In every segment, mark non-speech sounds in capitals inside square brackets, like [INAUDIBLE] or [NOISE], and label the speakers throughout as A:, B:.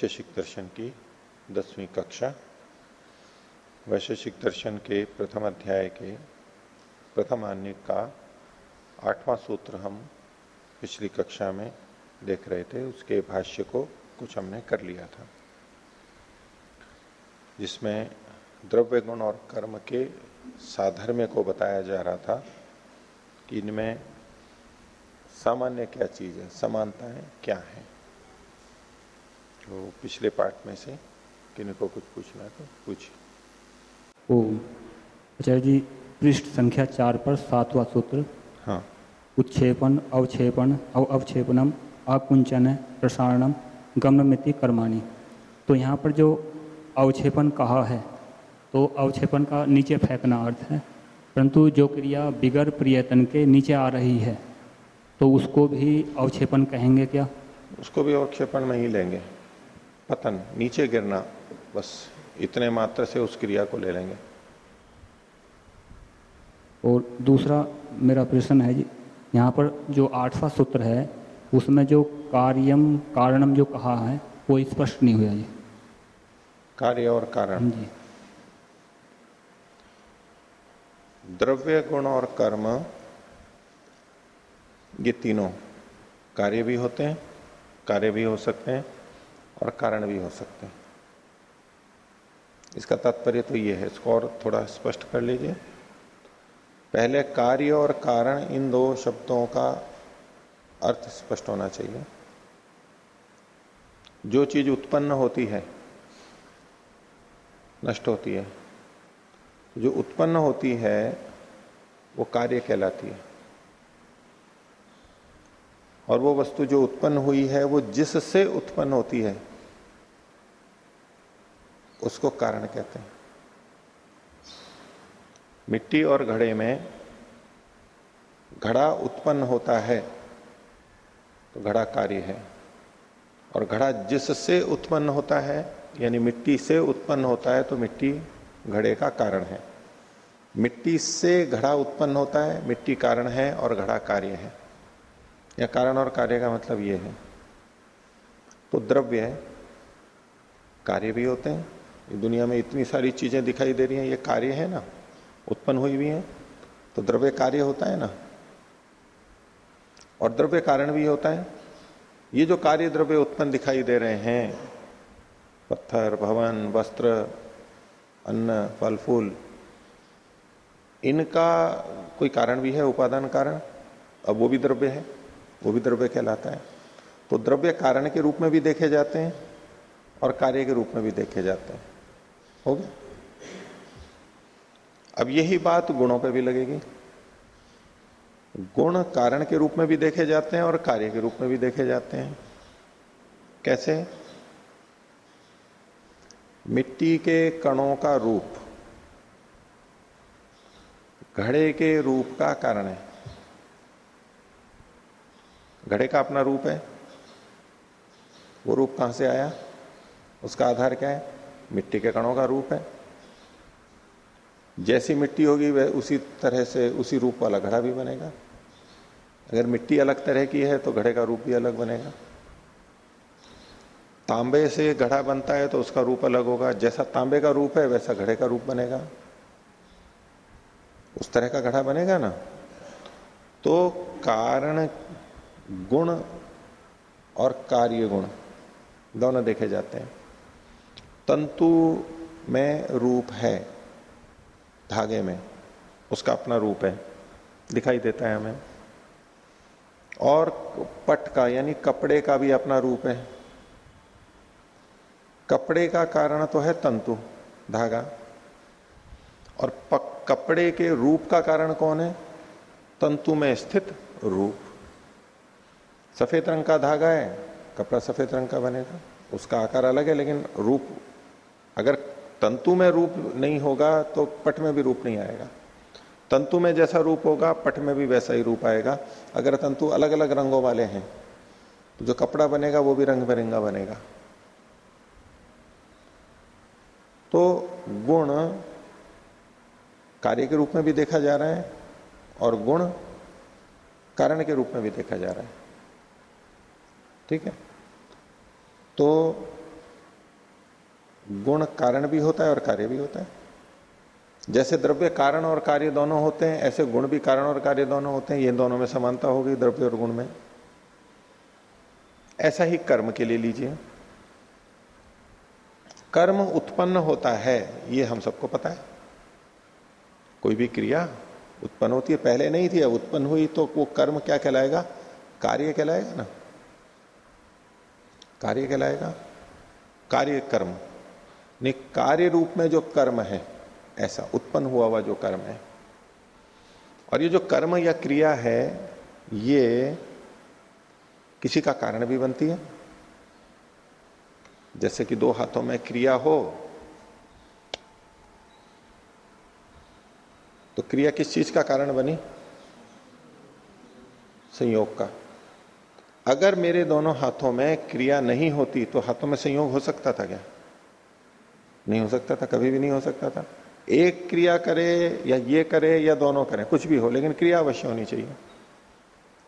A: वैशेषिक दर्शन की दसवीं कक्षा। वैशेषिक दर्शन के प्रथम अध्याय के प्रथम अन्य का आठवां सूत्र हम पिछली कक्षा में देख रहे थे। उसके भाष्य को कुछ हमने कर लिया था। जिसमें द्रव्य गुण और कर्म के साधर्म्य को बताया जा रहा था कि इनमें सामान्य क्या चीज़ है, समानताएँ क्या है। तो पिछले पार्ट में से किन्हीं को कुछ पूछना है तो पूछिए।
B: ओम। आचार्य जी पृष्ठ संख्या चार पर सातवां सूत्र।
A: हाँ।
B: उत्क्षेपण अवक्षेपण अव अवक्षेपणम अकुंचन प्रसारणम गमनमिति कर्माणी। तो यहाँ पर जो अवक्षेपण कहा है तो अवक्षेपण का नीचे फेंकना अर्थ है परंतु जो क्रिया बिगर प्रियतन के नीचे आ रही है तो उसको भी अवक्षेपण कहेंगे क्या?
A: उसको भी अवक्षेपण में ही लेंगे। पतन नीचे गिरना बस इतने मात्र से उस क्रिया को ले लेंगे।
B: और दूसरा मेरा प्रश्न है जी यहाँ पर जो आठवां सूत्र है उसमें जो कार्यम कारणम जो कहा है वो स्पष्ट नहीं हुआ जी।
A: कार्य और कारण।
B: जी।
A: द्रव्य गुण और कर्म ये तीनों कार्य भी होते हैं कार्य भी हो सकते हैं और कारण भी हो सकते हैं। इसका तात्पर्य तो ये है, इसको और थोड़ा स्पष्ट कर लीजिए। पहले कार्य और कारण, इन दो शब्दों का अर्थ स्पष्ट होना चाहिए। जो चीज़ उत्पन्न होती है, नष्ट होती है, जो उत्पन्न होती है, वो कार्य कहलाती है। और वो वस्तु जो उत्पन्न हुई है, वो जिससे उत्पन्न होती है उसको कारण कहते हैं। मिट्टी और घड़े में घड़ा उत्पन्न होता है तो घड़ा कार्य है। और घड़ा जिससे उत्पन्न होता है, यानी मिट्टी से उत्पन्न होता है तो मिट्टी घड़े का कारण है। मिट्टी से घड़ा उत्पन्न होता है, मिट्टी कारण है और घड़ा कार्य है। या कारण और कार्य का मतलब ये है। तो द्रव्य है कार्य भी होते हैं दुनिया में इतनी सारी चीज़ें दिखाई दे रही हैं, ये कार्य है ना, उत्पन्न हुई भी है तो द्रव्य कार्य होता है ना। और द्रव्य कारण भी होता है। ये जो कार्य द्रव्य उत्पन्न दिखाई दे रहे हैं, पत्थर, भवन, वस्त्र, अन्न, फल, फूल, इनका कोई कारण भी है, उपादान कारण? अब वो भी द्रव्य है, वो भी द्रव्य कहलाता है। तो द्रव्य कारण के रूप में भी देखे जाते हैं और कार्य के रूप में भी देखे जाते हैं। हो गया। अब यही बात गुणों पे भी लगेगी। गुण कारण के रूप में भी देखे जाते हैं और कार्य के रूप में भी देखे जाते हैं। कैसे? मिट्टी के कणों का रूप। घड़े के रूप का कारण है। घड़े का अपना रूप है। वो रूप कहाँ से आया? उसका आधार क्या है? मिट्टी के कणों का रूप है। जैसी मिट्टी होगी, वह उसी तरह से, उसी रूप वाला घड़ा भी बनेगा। अगर मिट्टी अलग तरह की है तो घड़े का रूप भी अलग बनेगा। तांबे से घड़ा बनता है तो उसका रूप अलग होगा। जैसा तांबे का रूप है, वैसा घड़े का रूप बनेगा। उस तरह का घड़ा बनेगा ना? तो कारण, गुण और कार्य गुण, दोनों देखे जाते हैं। तंतु में रूप है धागे में उसका अपना रूप है दिखाई देता है हमें। और पट का यानी कपड़े का भी अपना रूप है। कपड़े का कारण तो है तंतु धागा। और पक, कपड़े के रूप का कारण कौन है? तंतु में स्थित रूप। सफ़ेद रंग का धागा है कपड़ा सफ़ेद रंग का बनेगा उसका आकार अलग है लेकिन रूप अगर तंतु में रूप नहीं होगा तो पट में भी रूप नहीं आएगा। तंतु में जैसा रूप होगा, पट में भी वैसा ही रूप आएगा। अगर तंतु अलग अलग रंगों वाले हैं तो जो कपड़ा बनेगा, वो भी रंग बिरंगा बनेगा। तो गुण कार्य के रूप में भी देखा जा रहा है, और गुण कारण के रूप में भी देखा जा रहा है। ठीक है? तो गुण कारण भी होता है और कार्य भी होता है। जैसे द्रव्य कारण और कार्य दोनों होते हैं, ऐसे गुण भी कारण और कार्य दोनों होते हैं, ये दोनों में समानता होगी द्रव्य और गुण में। ऐसा ही कर्म के लिए लीजिए। कर्म उत्पन्न होता है, ये हम सबको पता है। कोई भी क्रिया उत्पन्न होती है, पहले नहीं थी, अब उत्पन्न हुई तो वो कर्म क्या कहलाएगा? कार्य कहलाएगा ना? कार्य कहलाएगा? कार्य कर्म। नहीं, कार्य रूप में जो कर्म है, ऐसा उत्पन्न हुआ हुआ जो कर्म है। और ये जो कर्म या क्रिया है, ये किसी का कारण भी बनती है। जैसे कि दो हाथों में क्रिया हो तो क्रिया किस चीज़ का कारण बनी? संयोग का। अगर मेरे दोनों हाथों में क्रिया नहीं होती तो हाथों में संयोग हो सकता था क्या? नहीं हो सकता था, कभी भी नहीं हो सकता था। एक क्रिया करे या ये करे या दोनों करें, कुछ भी हो, लेकिन क्रिया अवश्य होनी चाहिए।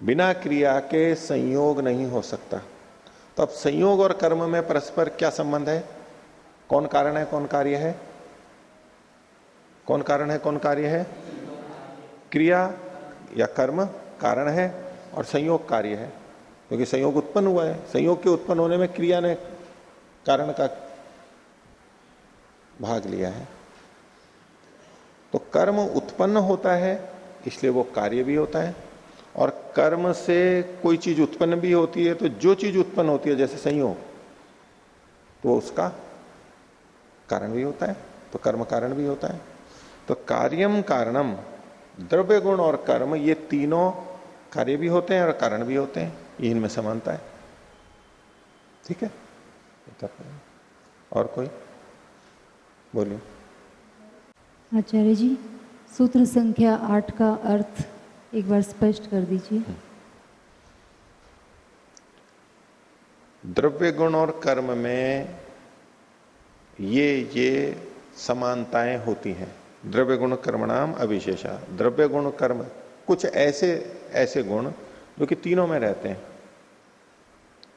A: बिना क्रिया के संयोग नहीं हो सकता। तो अब संयोग और कर्म में परस्पर क्या संबंध है? कौन कारण है, कौन कार्य है? कौन कारण है, कौन कार्य है? क्रिया या कर्म कारण है और संयोग कार्य है। क्योंकि संयोग उत्पन्न हुआ है। संयोग के उत्पन्न होने में क्रिया ने कारण का भाग लिया है। तो कर्म उत्पन्न होता है, इसलिए वो कार्य भी होता है, और कर्म से कोई चीज़ उत्पन्न भी होती है तो जो चीज़ उत्पन्न होती है, जैसे संयोग तो उसका कारण भी होता है तो कर्म कारण भी होता है। तो कार्यम कारणम, द्रव्य गुण और कर्म, ये तीनों कार्य भी होते हैं और कारण भी होते हैं, ये इनमें समानता है। ठीक है? और कोई? बोलिए
C: आचार्य जी सूत्र संख्या आठ का अर्थ एक बार स्पष्ट कर दीजिए।
A: द्रव्य गुण और कर्म में ये ये समानताएँ होती हैं। द्रव्य गुण कर्म नाम अविशेषा। द्रव्य गुण कर्म कुछ ऐसे ऐसे गुण जो कि तीनों में रहते हैं।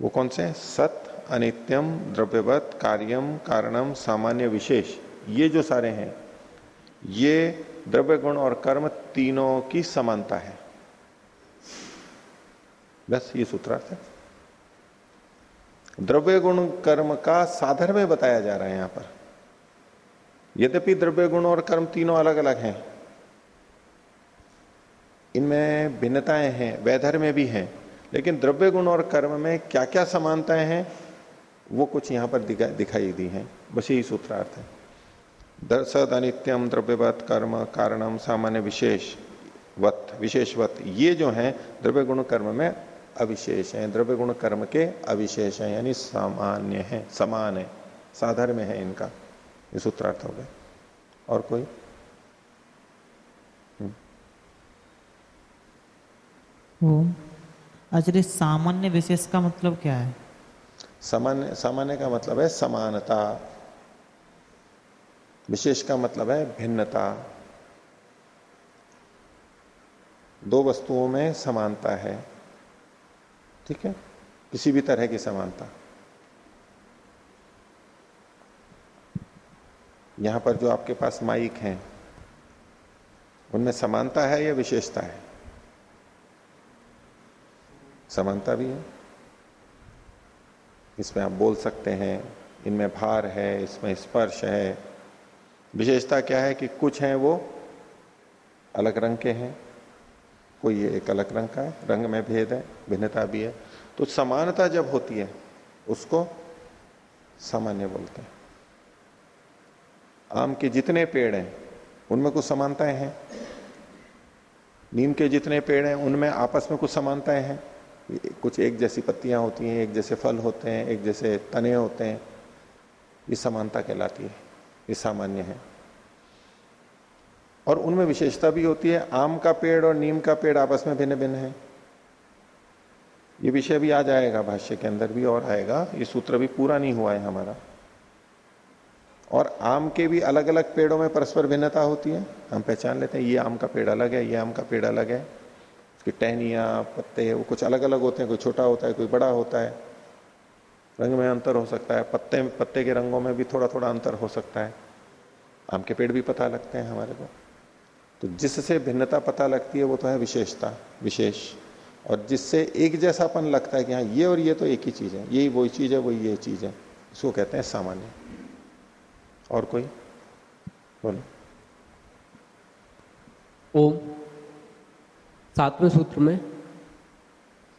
A: वो कौन से हैं? सत अनित्यम द्रव्यवत कार्यम कारणम सामान्य विशेष। ये जो सारे हैं, ये द्रव्य गुण और कर्म तीनों की समानता है। बस ये सूत्रार्थ है। द्रव्य गुण कर्म का साधन में बताया जा रहा है यहाँ पर। यद्यपि द्रव्य गुण और कर्म तीनों अलग अलग हैं, इनमें भिन्नताएँ हैं वैधर में भी हैं, लेकिन द्रव्य गुण और कर्म में क्या क्या समानताएँ हैं, वो कुछ यहाँ पर दिखाई दी हैं। बस यही सूत्रार्थ है। दर्शद अनित्यम द्रव्यवत कर्म कारणम सामान्य विशेष वत विशेषवत ये जो है द्रव्य गुण कर्म में अविशेष है। द्रव्य गुण कर्म के अविशेष है यानी सामान्य है समान है साधर में है इनका। ये सूत्रार्थ हो गए। और कोई?
D: आचार्य सामान्य विशेष का मतलब क्या है?
A: सामान्य सामान्य का मतलब है समानता। विशेष का मतलब है भिन्नता। दो वस्तुओं में समानता है। ठीक है? किसी भी तरह की समानता। यहाँ पर जो आपके पास माइक हैं, उनमें समानता है या विशेषता है? समानता भी है। इसमें आप बोल सकते हैं, इनमें भार है, इसमें स्पर्श है। विशेषता क्या है कि कुछ हैं वो अलग रंग के हैं। कोई ये एक अलग रंग का है, रंग में भेद है, भिन्नता भी है। तो समानता जब होती है, उसको सामान्य बोलते हैं। आम के जितने पेड़ हैं, उनमें कुछ समानताएँ हैं। नीम के जितने पेड़ हैं, उनमें आपस में कुछ समानताएँ हैं। कुछ एक जैसी पत्तियाँ होती हैं, एक जैसे फल होते हैं, एक जैसे तने होते हैं। ये समानता कहलाती है। ये सामान्य है। और उनमें विशेषता भी होती है, आम का पेड़ और नीम का पेड़ आपस में भिन्न भिन्न है। ये विषय भी आ जाएगा भाष्य के अंदर भी और आएगा। ये सूत्र भी पूरा नहीं हुआ है हमारा। और आम के भी अलग अलग पेड़ों में परस्पर भिन्नता होती है। हम पहचान लेते हैं, ये आम का पेड़ अलग है, ये आम का पेड़ अलग है। उसकी टहनिया, पत्ते, वो कुछ अलग अलग होते हैं, कोई छोटा होता है, कोई बड़ा होता है। रंग में अंतर हो सकता है। पत्ते पत्ते के रंगों में भी थोड़ा थोड़ा अंतर हो सकता है। आम के पेड़ भी पता लगते हैं हमारे को। तो जिससे भिन्नता पता लगती है, वो तो है विशेषता, विशेष। और जिससे एक जैसापन लगता है कि हाँ ये और ये तो एक ही चीज़ है। यही वही चीज़ है, वही ये चीज़ है। इसको कहते हैं सामान्य। और कोई? बोलो।
E: ओम। सातवें सूत्र में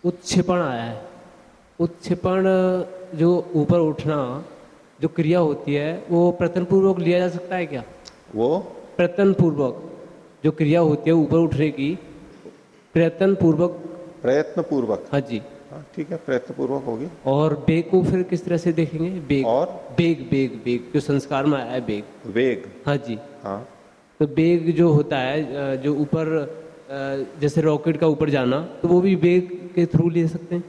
E: उत्क्षेपण आया है। उत्क्षेपण जो ऊपर उठना जो क्रिया होती है वो प्रतन पूर्वक लिया जा सकता है क्या?
A: वो?
E: प्रतन पूर्वक जो क्रिया होती है ऊपर उठने की प्रयत्न पूर्वक
A: प्रयत्न पूर्वक
E: हाँ जी।
A: हाँ ठीक है प्रयत्न पूर्वक होगी।
E: और बेग को फिर किस तरह से देखेंगे? बेग
A: और?
E: बेग बेग बेग जो संस्कार में आया है बेग
A: वेग।
E: हाँ जी।
A: हाँ।
E: तो बेग जो होता है जो ऊपर जैसे रॉकेट का ऊपर जाना तो वो भी बेग के थ्रू ले सकते हैं?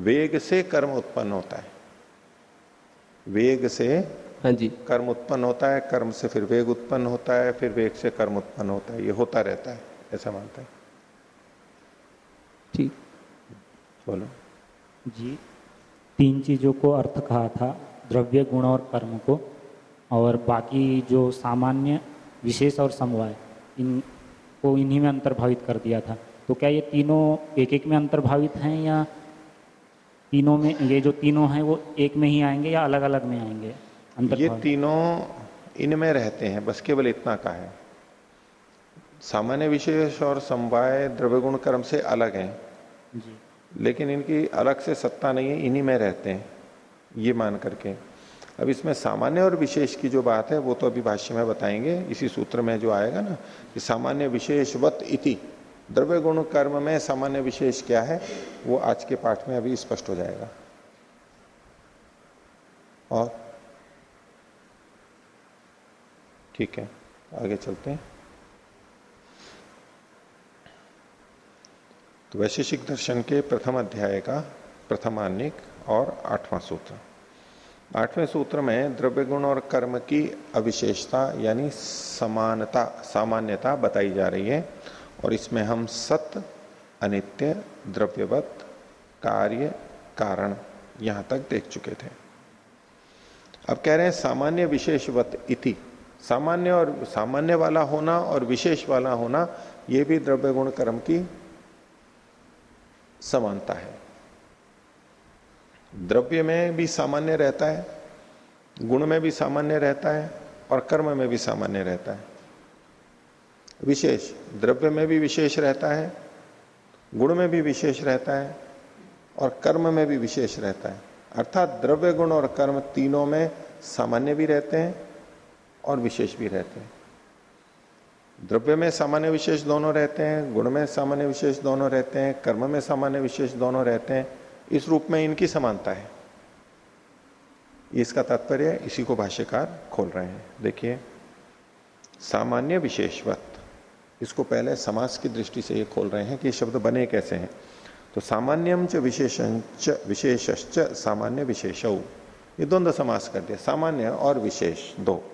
A: वेग से कर्म उत्पन्न होता है। वेग से
E: हाँ जी।
A: कर्म उत्पन्न होता है कर्म से फिर वेग उत्पन्न होता है फिर वेग से कर्म उत्पन्न होता है ये होता रहता है ऐसा मानते हैं।
E: ठीक।
A: बोलो।
B: जी तीन चीज़ों को अर्थ कहा था द्रव्य गुण और कर्म को और बाकी जो सामान्य विशेष और समवाय इन को इन्हीं में अंतर्भावित कर दिया था। तो क्या ये तीनों एक एक में अंतर्भावित हैं या तीनों में ये जो तीनों हैं वो एक में ही आएँगे या अलग अलग में आएँगे?
A: अंतर
B: ये
A: तीनों इनमें रहते हैं बस केवल इतना का है। सामान्य विशेष और समवाय द्रव्य गुण कर्म से अलग हैं।
B: जी।
A: लेकिन इनकी अलग से सत्ता नहीं है इन्हीं में रहते हैं ये मान करके। अब इसमें सामान्य और विशेष की जो बात है वो तो अभी भाष्य में बताएँगे। इसी सूत्र में जो आएगा ना कि सामान्य विशेषवत इति। द्रव्य गुण कर्म में सामान्य विशेष क्या है, वो आज के पाठ में अभी स्पष्ट हो जाएगा। और? ठीक है, आगे चलते हैं। तो वैशेषिक दर्शन के प्रथम अध्याय का प्रथमान्निक और आठवां सूत्र। आठवें सूत्र में द्रव्य गुण और कर्म की अविशेषता यानी समानता, सामान्यता बताई जा रही है। और इसमें हम सत, अनित्य, द्रव्यवत, कार्य, कारण यहाँ तक देख चुके थे। अब कह रहे हैं सामान्य विशेषवत इति। सामान्य और सामान्य वाला होना और विशेष वाला होना यह भी द्रव्य गुण कर्म की समानता है। द्रव्य में भी सामान्य रहता है, गुण में भी सामान्य रहता है और कर्म में भी सामान्य रहता है। विशेष। द्रव्य में भी विशेष रहता है, गुण में भी विशेष रहता है और कर्म में भी विशेष रहता है। अर्थात द्रव्य, गुण और कर्म तीनों में सामान्य भी रहते हैं और विशेष भी रहते हैं। द्रव्य में सामान्य विशेष दोनों रहते हैं, गुण में सामान्य विशेष दोनों रहते हैं, कर्म में सामान्य विशेष दोनों रहते हैं। इस रूप में इनकी समानता है। इसका तात्पर्य इसी को भाष्यकार खोल रहे हैं। देखिए, सामान्य विशेषवत। इसको पहले समास की दृष्टि से ये खोल रहे हैं कि शब्द बने कैसे हैं। तो सामान्यम च विशेषंच विशेषश्च, सामान्य विशेष। ये द्वंद्व समास कर दिया। सामान्य और विशेष दो।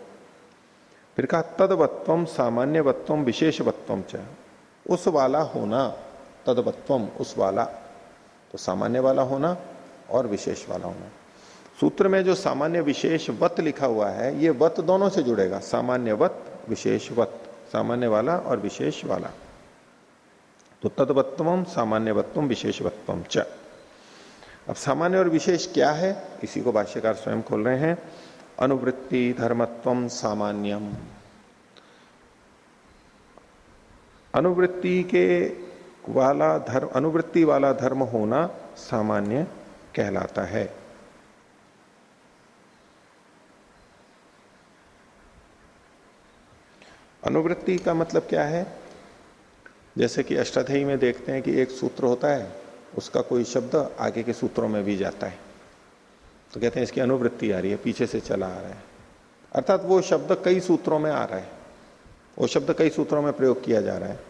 A: फिर कहा तदवत्वम सामान्यवत्वम विशेषवत्वम च। उस वाला होना तदवत्वम उस वाला। तो सामान्य वाला होना और विशेष वाला होना। सूत्र में जो सामान्य विशेष वत लिखा हुआ है, ये वत दोनों से जुड़ेगा। सामान्य वत विशेष वत सामान्य वाला और विशेष वाला। तो तदवत्वम सामान्यवत्वम, विशेषवत्वम च। अब सामान्य और विशेष क्या है? इसी को भाष्यकार स्वयं खोल रहे हैं। अनुवृत्ति, धर्मत्वम, सामान्यम। अनुवृत्ति के वाला धर्म, अनुवृत्ति वाला धर्म होना सामान्य कहलाता है। अनुवृत्ति का मतलब क्या है? जैसे कि अष्टाध्यायी में देखते हैं कि एक सूत्र होता है, उसका कोई शब्द आगे के सूत्रों में भी जाता है। तो कहते हैं इसकी अनुवृत्ति आ रही है, पीछे से चला आ रहा है। अर्थात वो शब्द कई सूत्रों में आ रहा है। वो शब्द कई सूत्रों में प्रयोग किया जा रहा है।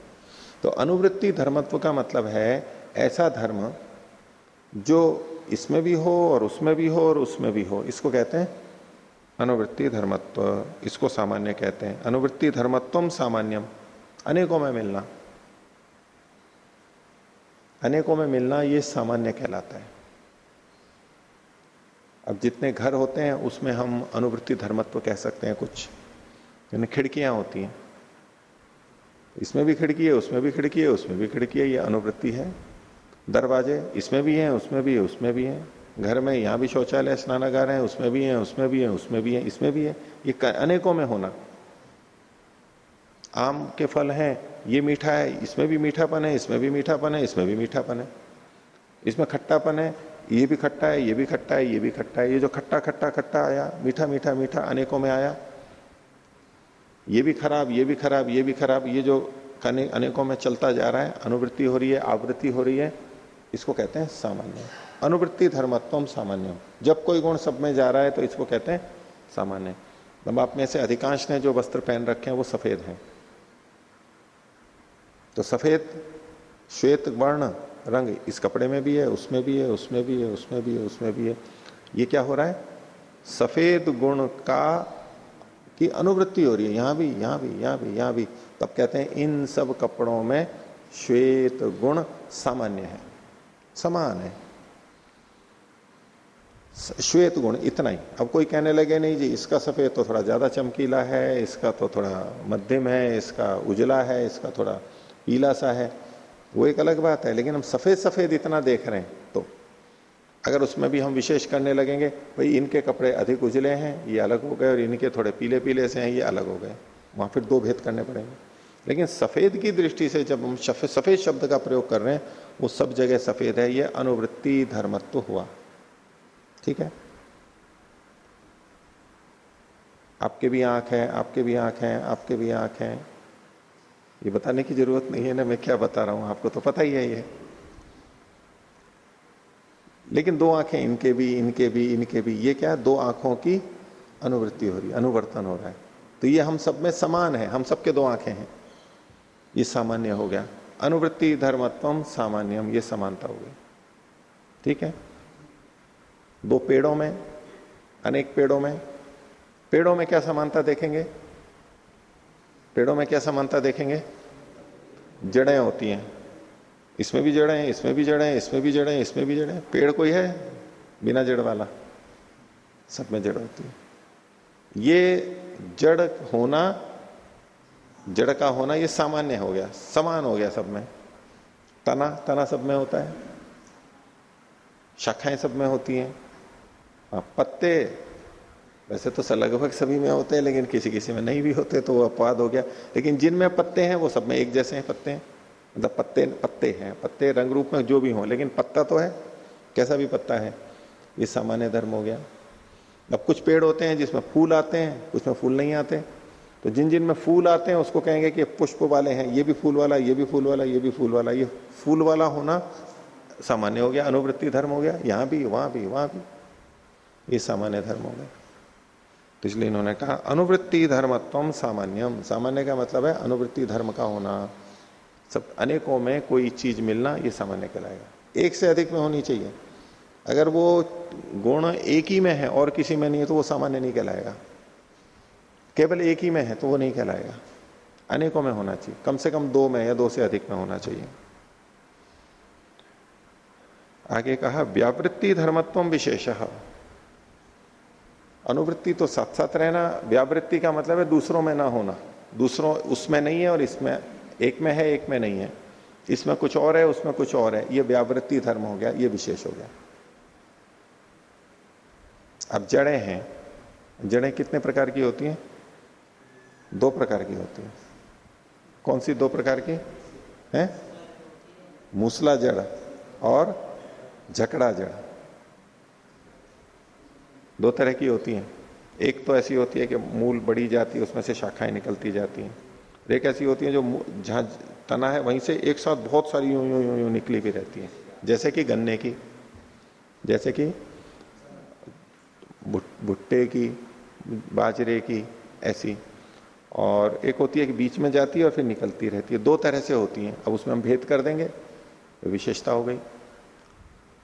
A: तो अनुवृत्ति धर्मत्व का मतलब है, ऐसा धर्म जो इसमें भी हो और उसमें भी हो और उसमें भी हो, इसको कहते हैं अनुवृत्ति धर्मत्व, इसको सामान्य कहते हैं। अनुवृत्ति धर्मत्व सामान्यम। अनेकों में मिलना। अनेकों में मिलना ये सामान्य कहलाता है। अब जितने घर होते हैं, उसमें हम अनुवृत्ति धर्मत्व कह सकते हैं कुछ। यानी खिड़कियाँ होती हैं। इसमें भी खिड़की है, उसमें भी खिड़की है, उसमें भी खिड़की है, ये अनुवृत्ति है। दरवाजे इसमें भी हैं, उसमें भी है, उसमें भी है। घर में यहाँ भी शौचालय, स्नानागार है, उसमें भी है, उसमें भी है, उसमें भी है, इसमें भी है। ये अनेकों में होना। आम के फल हैं, ये मीठा है, इसमें भी मीठापन है, इसमें भी मीठापन है, इसमें भी मीठापन है। इसमें खट्टापन है, ये भी खट्टा है, ये भी खट्टा है, ये भी खट्टा है। ये जो खट्टा खट्टा खट्टा आया, मीठा मीठा मीठा अनेकों में आया, ये भी खराब, ये भी खराब, ये भी खराब, ये जो अनेकों में चलता जा रहा है, अनुवृत्ति हो रही है, आवृत्ति हो रही है, इसको कहते हैं सामान्य। अनुवृत्ति धर्मत्व सामान्य जब कोई गुण सब में जा रहा है तो इसको कहते हैं सामान्य। अब आप में से अधिकांश ने जो वस्त्र पहन रखे हैं, वो सफ़ेद हैं। तो सफ़ेद, श्वेत, वर्ण, रंग इस कपड़े में भी है, उसमें भी है, उसमें भी है, उसमें भी है, उसमें भी है। ये क्या हो रहा है? सफ़ेद गुण का की अनुवृत्ति हो रही है। यहाँ भी यहाँ भी यहाँ भी यहाँ भी। तब कहते हैं, इन सब कपड़ों में श्वेत गुण सामान्य है। समान है। श्वेत गुण, इतना ही। अब कोई कहने लगे, नहीं जी, इसका सफ़ेद तो थोड़ा ज़्यादा चमकीला है, इसका तो थोड़ा मध्यम है, इसका उजला है, इसका थोड़ा पीला सा है। वो एक अलग बात है, लेकिन हम सफ़ेद सफ़ेद इतना देख रहे हैं तो अगर उसमें भी हम विशेष करने लगेंगे, भाई, इनके कपड़े अधिक उजले हैं, ये अलग हो गए, और इनके थोड़े पीले पीले से हैं, ये अलग हो गए। वहाँ फिर दो भेद करने पड़ेंगे। लेकिन सफ़ेद की दृष्टि से जब हम सफ़ेद शब्द का प्रयोग कर रहे हैं, वो सब जगह सफ़ेद है, ये अनुवृत्ति धर्मत्व हुआ। ठीक है? आपके भी आँख है, आपके भी आँख है, आपके भी आँख है। ये बताने की ज़रूरत नहीं है ना, मैं क्या बता रहा हूँ, आपको तो पता ही है ये। लेकिन दो आँखें, इनके भी इनके भी इनके भी। ये क्या? दो आँखों की अनुवृत्ति हो रही है, अनुवर्तन हो रहा है। तो ये हम सब में समान है, हम सबके दो आँखें हैं। ये सामान्य हो गया। अनुवृत्ति धर्मत्व सामान्यम, ये समानता हो गई। ठीक है? दो पेड़ों में, अनेक पेड़ों में। पेड़ों में क्या समानता देखेंगे? पेड़ों में क्या समानता देखेंगे? जड़ें होती हैं। इसमें भी जड़ें, इसमें भी जड़ें, इसमें भी जड़ें, इसमें भी जड़ें। पेड़ कोई है? बिना जड़ वाला। सब में जड़ होती है। ये जड़ होना, जड़ का होना, ये सामान्य हो गया। समान हो गया सब में। तना तना सब में होता है। शाखाएँ सब में होती हैं। पत्ते। वैसे तो लगभग सभी में होते हैं, लेकिन किसी किसी में नहीं भी होते तो वो अपवाद हो गया। लेकिन जिनमें पत्ते हैं, वो सब में एक जैसे हैं पत्ते। हैं मतलब पत्ते पत्ते हैं। पत्ते रंग रूप में जो भी हो, लेकिन पत्ता तो है। कैसा भी पत्ता है, ये सामान्य धर्म हो गया। अब कुछ पेड़ होते हैं, जिसमें फूल आते हैं कुछ में फूल नहीं आते। तो जिन जिन में फूल आते हैं, उसको कहेंगे कि पुष्प वाले हैं, ये भी फूल वाला, ये भी फूल वाला, ये भी फूल वाला। ये फूल वाला होना सामान्य हो गया, अनुवृत्ति धर्म हो गया। यहाँ भी, वहाँ भी, वहाँ भी। ये सामान्य धर्म हो गया तो इसलिए इन्होंने कहा, अनुवृत्ति धर्मत्व सामान्यम सामान्य का मतलब है अनुवृत्ति धर्म का होना। सब अनेकों में कोई चीज़ मिलना, ये सामान्य कहलाएगा। एक से अधिक में होनी चाहिए। अगर वो गुण एक ही में है और किसी में नहीं है तो वो सामान्य नहीं कहलाएगा। केवल एक ही में है तो वो नहीं कहलाएगा। अनेकों में होना चाहिए। कम से कम दो में या दो से अधिक में होना चाहिए। आगे कहा, व्यावृत्ति धर्मत्व विशेष। अनुवृत्ति तो साथ साथ रहना, व्यावृत्ति का मतलब है दूसरों में ना होना। दूसरों उसमें नहीं है और इसमें, एक में है, एक में नहीं है। इसमें कुछ और है, उसमें कुछ और है। ये व्यावृत्ति धर्म हो गया, ये विशेष हो गया। अब जड़ें हैं। जड़ें कितने प्रकार की होती हैं? दो प्रकार की होती है। कौन सी दो प्रकार की? है? मूसला जड़ और झकड़ा जड़। दो तरह की होती हैं। एक तो ऐसी होती है कि मूल बढ़ी जाती है, उसमें से शाखाएँ निकलती जाती हैं। एक ऐसी होती है जो जहाँ तना है, वहीं से एक साथ बहुत सारी यूँ यूँ यूँ यूँ निकली भी रहती हैं। जैसे कि गन्ने की, जैसे कि भुट्टे की, बाजरे की, ऐसी। और एक होती है कि बीच में जाती है और फिर निकलती रहती है। दो तरह से होती हैं। अब उसमें हम भेद कर देंगे, विशेषता हो गई।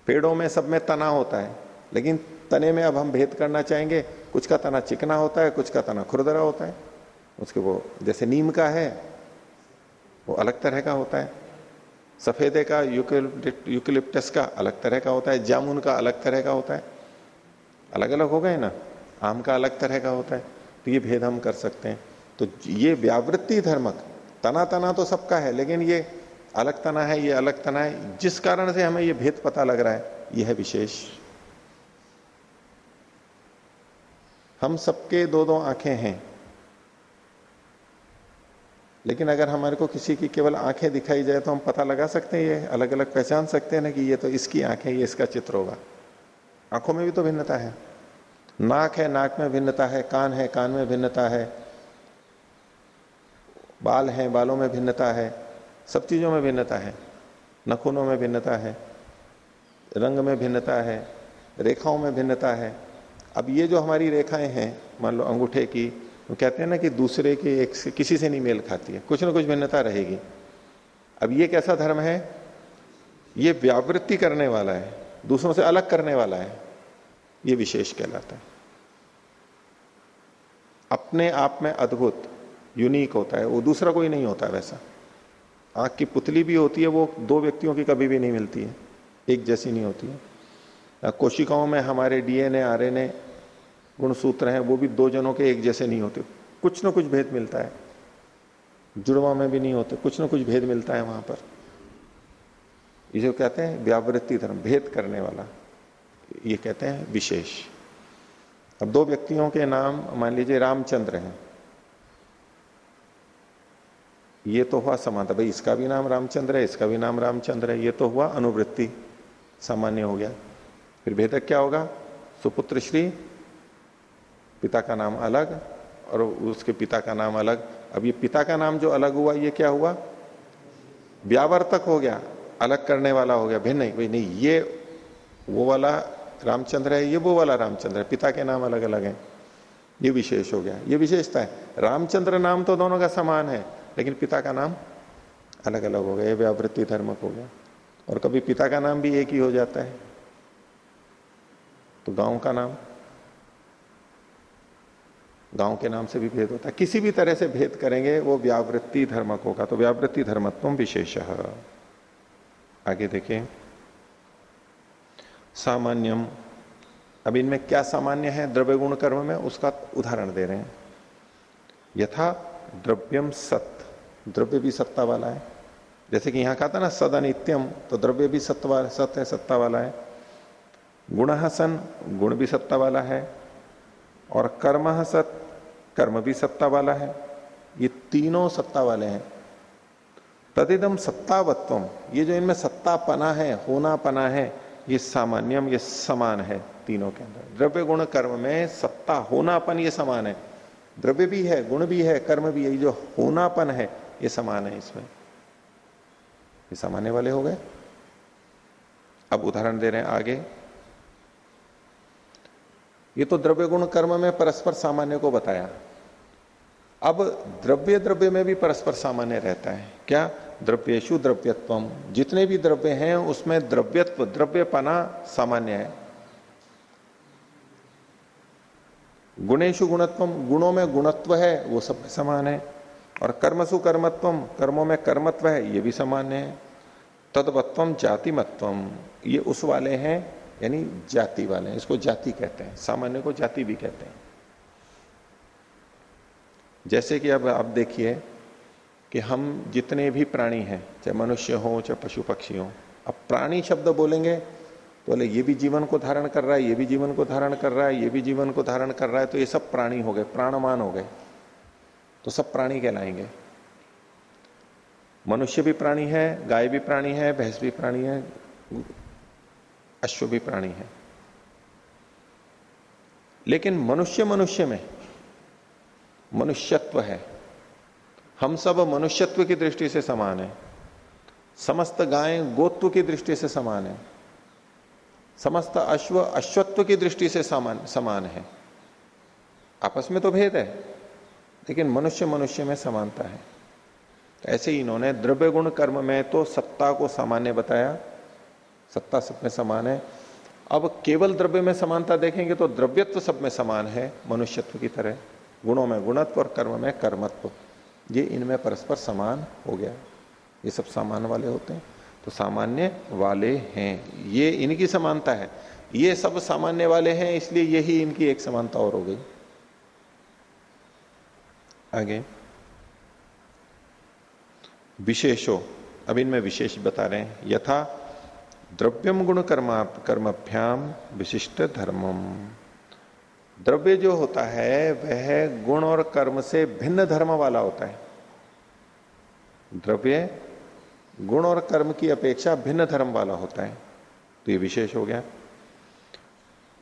A: पेड़ों में सब में तना होता है, लेकिन तने में अब हम भेद करना चाहेंगे। कुछ का तना चिकना होता है, कुछ का तना खुरदरा होता है। उसके वो जैसे नीम का है, वो अलग तरह का होता है। सफेदे का यूकिलिप्टस का अलग तरह का होता है। जामुन का अलग तरह का होता है। अलग अलग हो गए ना? आम का अलग तरह का होता है। तो ये भेद हम कर सकते हैं। तो ये व्यावृत्ति धर्मक तना तना तो सबका है, लेकिन ये अलग तना है, ये अलग तना है। जिस कारण से हमें ये भेद पता लग रहा है ये है विशेष। हम सबके दो दो आँखें हैं। लेकिन अगर हमारे को किसी की केवल आँखें दिखाई जाए तो हम पता लगा सकते हैं, ये अलग अलग पहचान सकते हैं ना कि ये तो इसकी आँखें ये इसका चित्र होगा। आँखों में भी तो भिन्नता है। नाक है, नाक में भिन्नता है, कान है, कान में भिन्नता है। बाल है, बालों में भिन्नता है। सब चीज़ों में भिन्नता है। नखूनों में भिन्नता है। रंग में भिन्नता है। रेखाओं में भिन्नता है। अब ये जो हमारी रेखाएँ हैं, मान लो अंगूठे की, वो कहते हैं ना कि दूसरे के एक से किसी से नहीं मेल खाती है, कुछ ना कुछ भिन्नता रहेगी। अब ये कैसा धर्म है? ये व्यावृत्ति करने वाला है, दूसरों से अलग करने वाला है, ये विशेष कहलाता है। अपने आप में अद्भुत यूनिक होता है, वो दूसरा कोई नहीं होता वैसा। आँख की पुतली भी होती है, वो दो व्यक्तियों की कभी भी नहीं मिलती है, एक जैसी नहीं होती है। कोशिकाओं में हमारे डीएनए आरएनए गुणसूत्र हैं, वो भी दो जनों के एक जैसे नहीं होते। कुछ ना कुछ भेद मिलता है। जुड़वा में भी नहीं होते, कुछ ना कुछ भेद मिलता है वहाँ पर। इसे कहते हैं व्यावृत्ति धर्म, भेद करने वाला। ये कहते हैं विशेष। अब दो व्यक्तियों के नाम, मान लीजिए रामचंद्र हैं। ये तो हुआ समानता भाई इसका भी नाम रामचंद्र है, इसका भी नाम रामचंद्र है। ये तो हुआ अनुवृत्ति, सामान्य हो गया। फिर भेदक क्या होगा? सुपुत्र श्री पिता का नाम अलग और उसके पिता का नाम अलग। अब ये पिता का नाम जो अलग हुआ, ये क्या हुआ? व्यावर्तक हो गया, अलग करने वाला हो गया, भिन्न नहीं भाई नहीं, ये वो वाला रामचंद्र है, ये वो वाला रामचंद्र है, पिता के नाम अलग अलग हैं, ये विशेष हो गया, ये विशेषता है। रामचंद्र नाम तो दोनों का समान है, लेकिन पिता का नाम अलग अलग हो गया, ये व्यावृत्ति धर्मक हो गया, और कभी पिता का नाम भी एक ही हो जाता है। तो गाँव का नाम गाँव के नाम से भी भेद होता है। किसी भी तरह से भेद करेंगे, वो व्यावृत्ति धर्मक होगा। तो व्यावृत्ति धर्मत्व विशेष। आगे देखें सामान्यम। अब इनमें क्या सामान्य है द्रव्य गुण कर्म में? उसका उदाहरण दे रहे हैं। यथा द्रव्यम सत। द्रव्य भी सत्ता वाला है। जैसे कि यहाँ कहा था ना सदा नित्यम तो द्रव्य भी सत्य सत्य सत्ता वाला है। गुण सन, गुण भी सत्ता वाला है। और कर्म सत, कर्म भी सत्ता वाला है। ये तीनों सत्ता वाले हैं। तदिदम सत्तावत्वम, ये जो इनमें सत्तापना है, होनापना है, ये सामान्यम, ये समान है तीनों के अंदर। द्रव्य गुण कर्म में सत्ता, होनापन ये समान है। द्रव्य भी है, गुण भी है, कर्म भी है, ये जो होनापन है, ये समान है इसमें। ये सामान्य वाले हो गए। अब उदाहरण दे रहे हैं आगे। ये तो द्रव्य गुण कर्म में परस्पर सामान्य को बताया। अब द्रव्य द्रव्य में भी परस्पर सामान्य रहता है। क्या? द्रव्यशु द्रव्यत्व। जितने भी द्रव्य हैं, उसमें द्रव्यत्व, द्रव्यपना सामान्य है। गुणेशु गुणत्व, गुणों में गुणत्व है, वो सब समान है। और कर्मसु कर्मत्व, कर्मों में कर्मत्व है, ये भी सामान्य है। तदवत्वम जातिमत्वम ये उस वाले हैं यानी जाति वाले इसको जाति कहते हैं, सामान्य को जाति भी कहते हैं। जैसे कि अब आप देखिए कि हम जितने भी प्राणी हैं, चाहे मनुष्य हो, चाहे पशु पक्षी हो, अब प्राणी शब्द बोलेंगे तो बोले, ये भी जीवन को धारण कर रहा है, ये भी जीवन को धारण कर रहा है, ये भी जीवन को धारण कर रहा है। तो ये सब प्राणी हो गए प्राणमान हो गए। तो सब प्राणी कहलाएँगे। मनुष्य भी प्राणी है, गाय भी प्राणी है, भैंस भी प्राणी है अश्व भी प्राणी है। लेकिन मनुष्य मनुष्य में मनुष्यत्व है। हम सब मनुष्यत्व की दृष्टि से समान है। समस्त गायें गोत्व की दृष्टि से समान है। समस्त अश्व अश्वत्व की दृष्टि से समान समान है। आपस में तो भेद है, लेकिन मनुष्य मनुष्य में समानता है। ऐसे ही इन्होंने द्रव्य गुण कर्म में तो सत्ता को सामान्य बताया सत्ता सब में समान है। अब केवल द्रव्य में समानता देखेंगे तो द्रव्यत्व सब में समान है, मनुष्यत्व की तरह। गुणों में गुणत्व और कर्म में कर्मत्व। ये इनमें परस्पर समान हो गया। ये सब सामान वाले होते हैं। तो सामान्य वाले हैं। ये इनकी समानता है। ये सब सामान्य वाले हैं, इसलिए यही इनकी एक समानता और हो गई। आगे। विशेषो। अब इनमें विशेष बता रहे हैं। यथा द्रव्यम गुण कर्मा कर्मभ्याम, विशिष्ट धर्मम। द्रव्य जो होता है, वह गुण और कर्म से भिन्न धर्म वाला होता है। द्रव्य गुण और कर्म की अपेक्षा भिन्न धर्म वाला होता है। तो ये विशेष हो गया।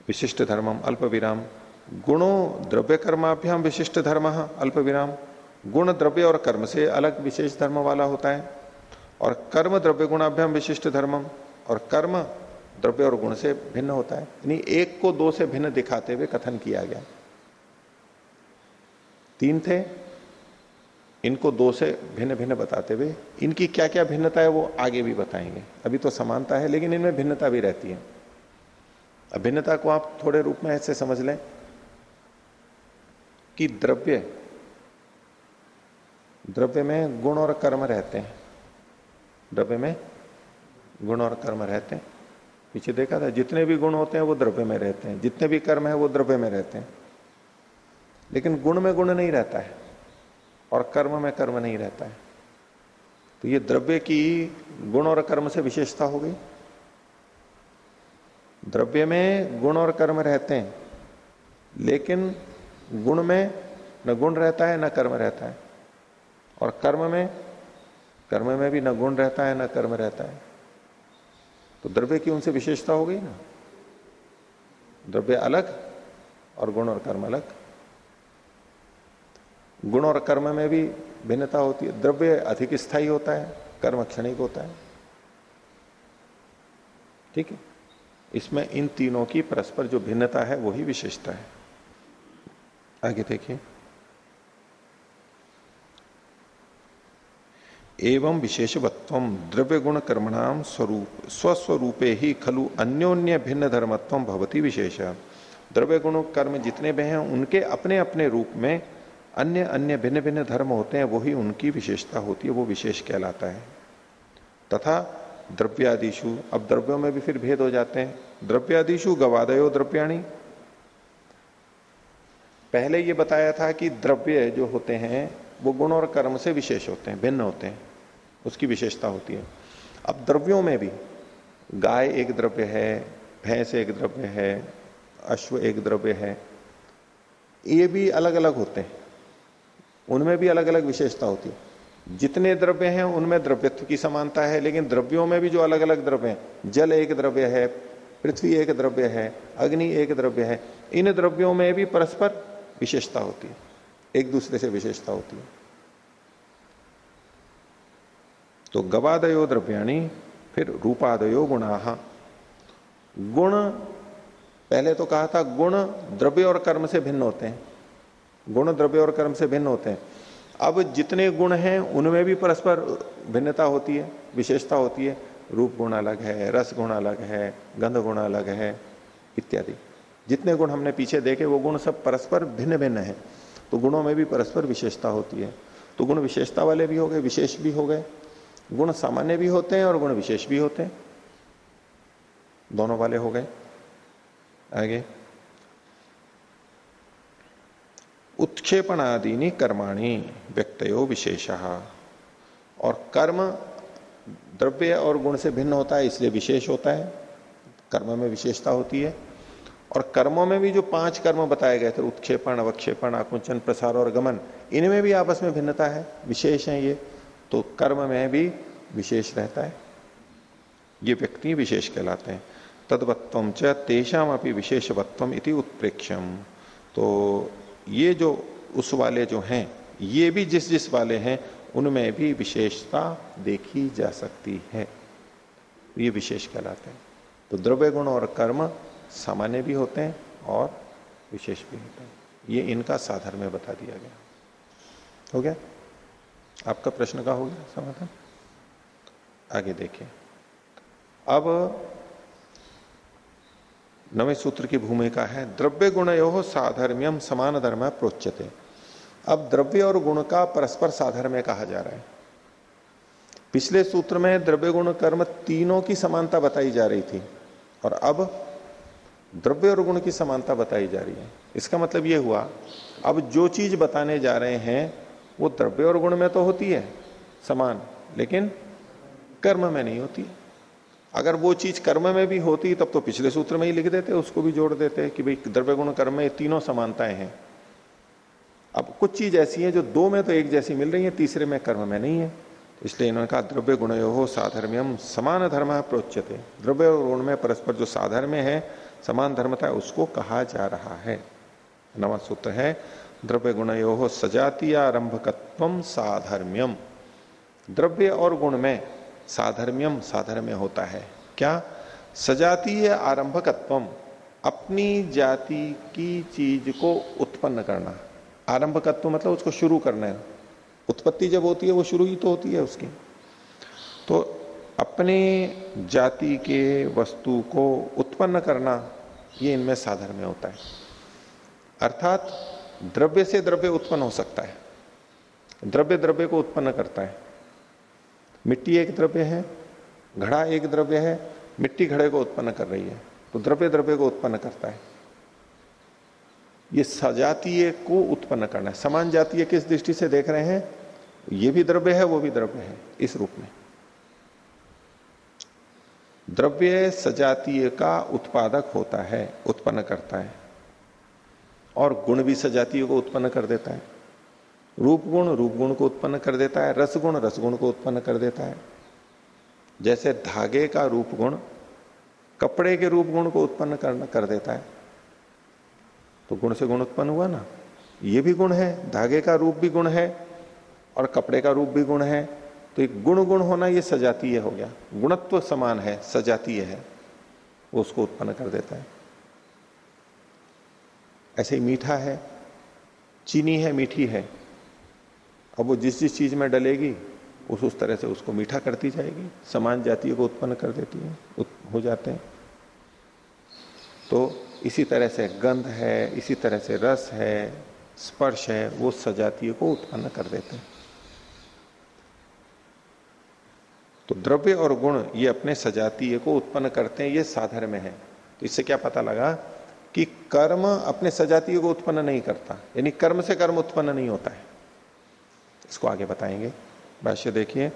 A: विशिष्ट धर्मम अल्प विराम गुणों द्रव्य कर्माभ्याम विशिष्ट धर्म अल्प विराम गुण द्रव्य और कर्म से अलग विशेष धर्म वाला होता है। और कर्म द्रव्य गुणाभ्याम विशिष्ट धर्मम। और कर्म, द्रव्य और गुण से भिन्न होता है। यानी एक को दो से भिन्न दिखाते हुए कथन किया गया। तीन थे, इनको दो से भिन्न भिन्न बताते हुए। इनकी क्या क्या भिन्नता है वो आगे भी बताएँगे। अभी तो समानता है, लेकिन इनमें भिन्नता भी रहती है। अब भिन्नता को आप थोड़े रूप में ऐसे समझ लें कि द्रव्य द्रव्य में गुण और कर्म रहते हैं। द्रव्य में गुण और कर्म रहते हैं। पीछे देखा था, जितने भी गुण होते हैं वो द्रव्य में रहते हैं। जितने भी कर्म है वो द्रव्य में रहते हैं। लेकिन गुण में गुण नहीं रहता है और कर्म में कर्म नहीं रहता है। तो ये द्रव्य की गुण और कर्म से विशेषता हो गई। द्रव्य में गुण और कर्म रहते हैं, लेकिन गुण में न गुण रहता है, न कर्म रहता है। और कर्म में कर्म में भी न गुण रहता है, न कर्म रहता है। तो द्रव्य की उनसे विशेषता हो गई ना। द्रव्य अलग और गुण और कर्म अलग। गुण और कर्म में भी भिन्नता होती है। द्रव्य अधिक स्थायी होता है, कर्म क्षणिक होता है। ठीक है? इसमें इन तीनों की परस्पर जो भिन्नता है, वही विशेषता है। आगे देखिए। एवं विशेषवत्व द्रव्य गुण कर्मणाम स्वरूप, स्वस्वरूपे ही खलु अन्योन्य भिन्न धर्मत्व भवती विशेष। द्रव्य गुण कर्म जितने भी हैं, उनके अपने अपने रूप में अन्य अन्य भिन्न भिन्न धर्म होते हैं, वही उनकी विशेषता होती है, वो विशेष कहलाता है। तथा द्रव्यादिशु अब द्रव्यों में भी फिर भेद हो जाते हैं। द्रव्यादिशु गवादयो द्रव्याणी। पहले ये बताया था कि द्रव्य जो होते हैं वो गुण और कर्म से विशेष होते हैं, भिन्न होते हैं, उसकी विशेषता होती है। अब द्रव्यों में भी, गाय एक द्रव्य है, भैंस एक द्रव्य है, अश्व एक द्रव्य है, ये भी अलग अलग होते हैं। उनमें भी अलग अलग विशेषता होती है। जितने द्रव्य हैं, उनमें द्रव्यत्व की समानता है, लेकिन द्रव्यों में भी जो अलग अलग द्रव्य हैं, जल एक द्रव्य है, पृथ्वी एक द्रव्य है, अग्नि एक द्रव्य है, इन द्रव्यों में भी परस्पर विशेषता होती है। एक दूसरे से विशेषता होती है। तो गवादयो द्रव्याणी, फिर रूपादयो गुणा। गुण, पहले तो कहा था गुण द्रव्य और कर्म से भिन्न होते हैं। गुण द्रव्य और कर्म से भिन्न होते हैं। अब जितने गुण हैं, उनमें भी परस्पर भिन्नता होती है, विशेषता होती है। रूप गुण अलग है, रस गुण अलग है, गंध गुण अलग है, इत्यादि। जितने गुण हमने पीछे देखे, वो गुण सब परस्पर भिन्न भिन्न है। तो गुणों में भी परस्पर विशेषता होती है। तो गुण विशेषता वाले भी हो गए, विशेष भी हो गए। गुण सामान्य भी होते हैं और गुण विशेष भी होते हैं। दोनों वाले हो गए। आगे। उत्क्षेपण आदि कर्माणी व्यक्तयो विशेष। और कर्म द्रव्य और गुण से भिन्न होता है, इसलिए विशेष होता है। कर्म में विशेषता होती है। और कर्मों में भी जो पाँच कर्म बताए गए थे, उत्क्षेपण, अवक्षेपण, आकुंचन, प्रसार और गमन, इनमें भी आपस में भिन्नता है, विशेष है ये तो कर्म में भी विशेष रहता है। ये व्यक्ति विशेष कहलाते हैं। तदवत्व च तेषाम अपनी विशेषवत्व इति उत्प्रेक्षम तो ये जो उस वाले जो हैं, ये भी जिस जिस वाले हैं, उनमें भी विशेषता देखी जा सकती है। ये विशेष कहलाते हैं। तो द्रव्य गुण और कर्म सामान्य भी होते हैं और विशेष भी होते हैं। ये इनका साधन में बता दिया गया। हो गया? आपका प्रश्न का हो गया समाधान? आगे देखिए। अब नवे सूत्र की भूमिका है, द्रव्य गुण यो साधर्म्यम समान धर्म प्रोच्यते। अब द्रव्य और गुण का परस्पर साधर्म्य कहा जा रहा है। पिछले सूत्र में द्रव्य गुण कर्म तीनों की समानता बताई जा रही थी और अब द्रव्य और गुण की समानता बताई जा रही है। इसका मतलब यह हुआ, अब जो चीज़ बताने जा रहे हैं, वो द्रव्य और गुण में तो होती है, समान, लेकिन कर्म में नहीं होती। अगर वो चीज़ कर्म में भी होती, तब तो पिछले सूत्र में ही लिख देते, उसको भी जोड़ देते कि भाई द्रव्य, गुण, कर्म में तीनों समानताएँ हैं। अब कुछ चीज़ ऐसी है जो दो में तो एक जैसी मिल रही है, तीसरे में कर्म में नहीं है। तो इसलिए इन्होंने कहा, द्रव्य, गुण हो साधर्म्यम, समान धर्म प्रोच्यते। द्रव्य और गुण में परस्पर जो साधर्म्य है समान धर्मता है उसको कहा जा रहा है। नवा सूत्र है, द्रव्य गुण यो सजातीय आरंभकत्व साधर्म्यम। द्रव्य और गुण में साधर्म्यम साधर्म्य होता है। क्या? सजातीय आरंभकत्व अपनी जाति की चीज़ को उत्पन्न करना। आरंभकत्व मतलब उसको शुरू करना है। उत्पत्ति जब होती है, वो शुरू ही तो होती है उसकी। तो अपने जाति के वस्तु को उत्पन्न करना ये इनमें में होता है। अर्थात द्रव्य से द्रव्य उत्पन्न हो सकता है। द्रव्य द्रव्य को उत्पन्न करता है। मिट्टी एक द्रव्य है, घड़ा एक द्रव्य है, मिट्टी घड़े को उत्पन्न कर रही है तो द्रव्य द्रव्य को उत्पन्न करता है। ये सजातीय को उत्पन्न करना है। समान जातीय किस दृष्टि से देख रहे हैं? ये भी द्रव्य है, वो भी द्रव्य है, इस रूप में। द्रव्य सजातीय का उत्पादक होता है उत्पन्न करता है। और गुण भी सजातीय को उत्पन्न कर देता है। रूप गुण रूप गुण को उत्पन्न कर देता है रस गुण रस गुण को उत्पन्न कर देता है। जैसे धागे का रूप गुण कपड़े के रूप गुण को उत्पन्न कर, कर देता है। तो गुण से गुण उत्पन्न हुआ ना? ये भी गुण है धागे का रूप भी गुण है और कपड़े का रूप भी गुण है। तो एक गुण गुण होना ये सजातीय हो गया। गुणत्व समान है, सजातीय है, वो उसको उत्पन्न कर देता है। ऐसे ही मीठा है, चीनी है, मीठी है। अब वो जिस जिस चीज़ में डलेगी, उस उस तरह से उसको मीठा करती जाएगी, समान जातीय को उत्पन्न कर देती है हो जाते हैं। तो इसी तरह से गंध है, इसी तरह से रस है, स्पर्श है, वो सजातीय को उत्पन्न कर देते हैं। तो द्रव्य और गुण, ये अपने सजातीय को उत्पन्न करते हैं, ये साधर में है। तो इससे क्या पता लगा कि कर्म अपने सजातीय को उत्पन्न नहीं करता, यानी कर्म से कर्म उत्पन्न नहीं होता है। इसको आगे बताएँगे। भाष्य देखिए,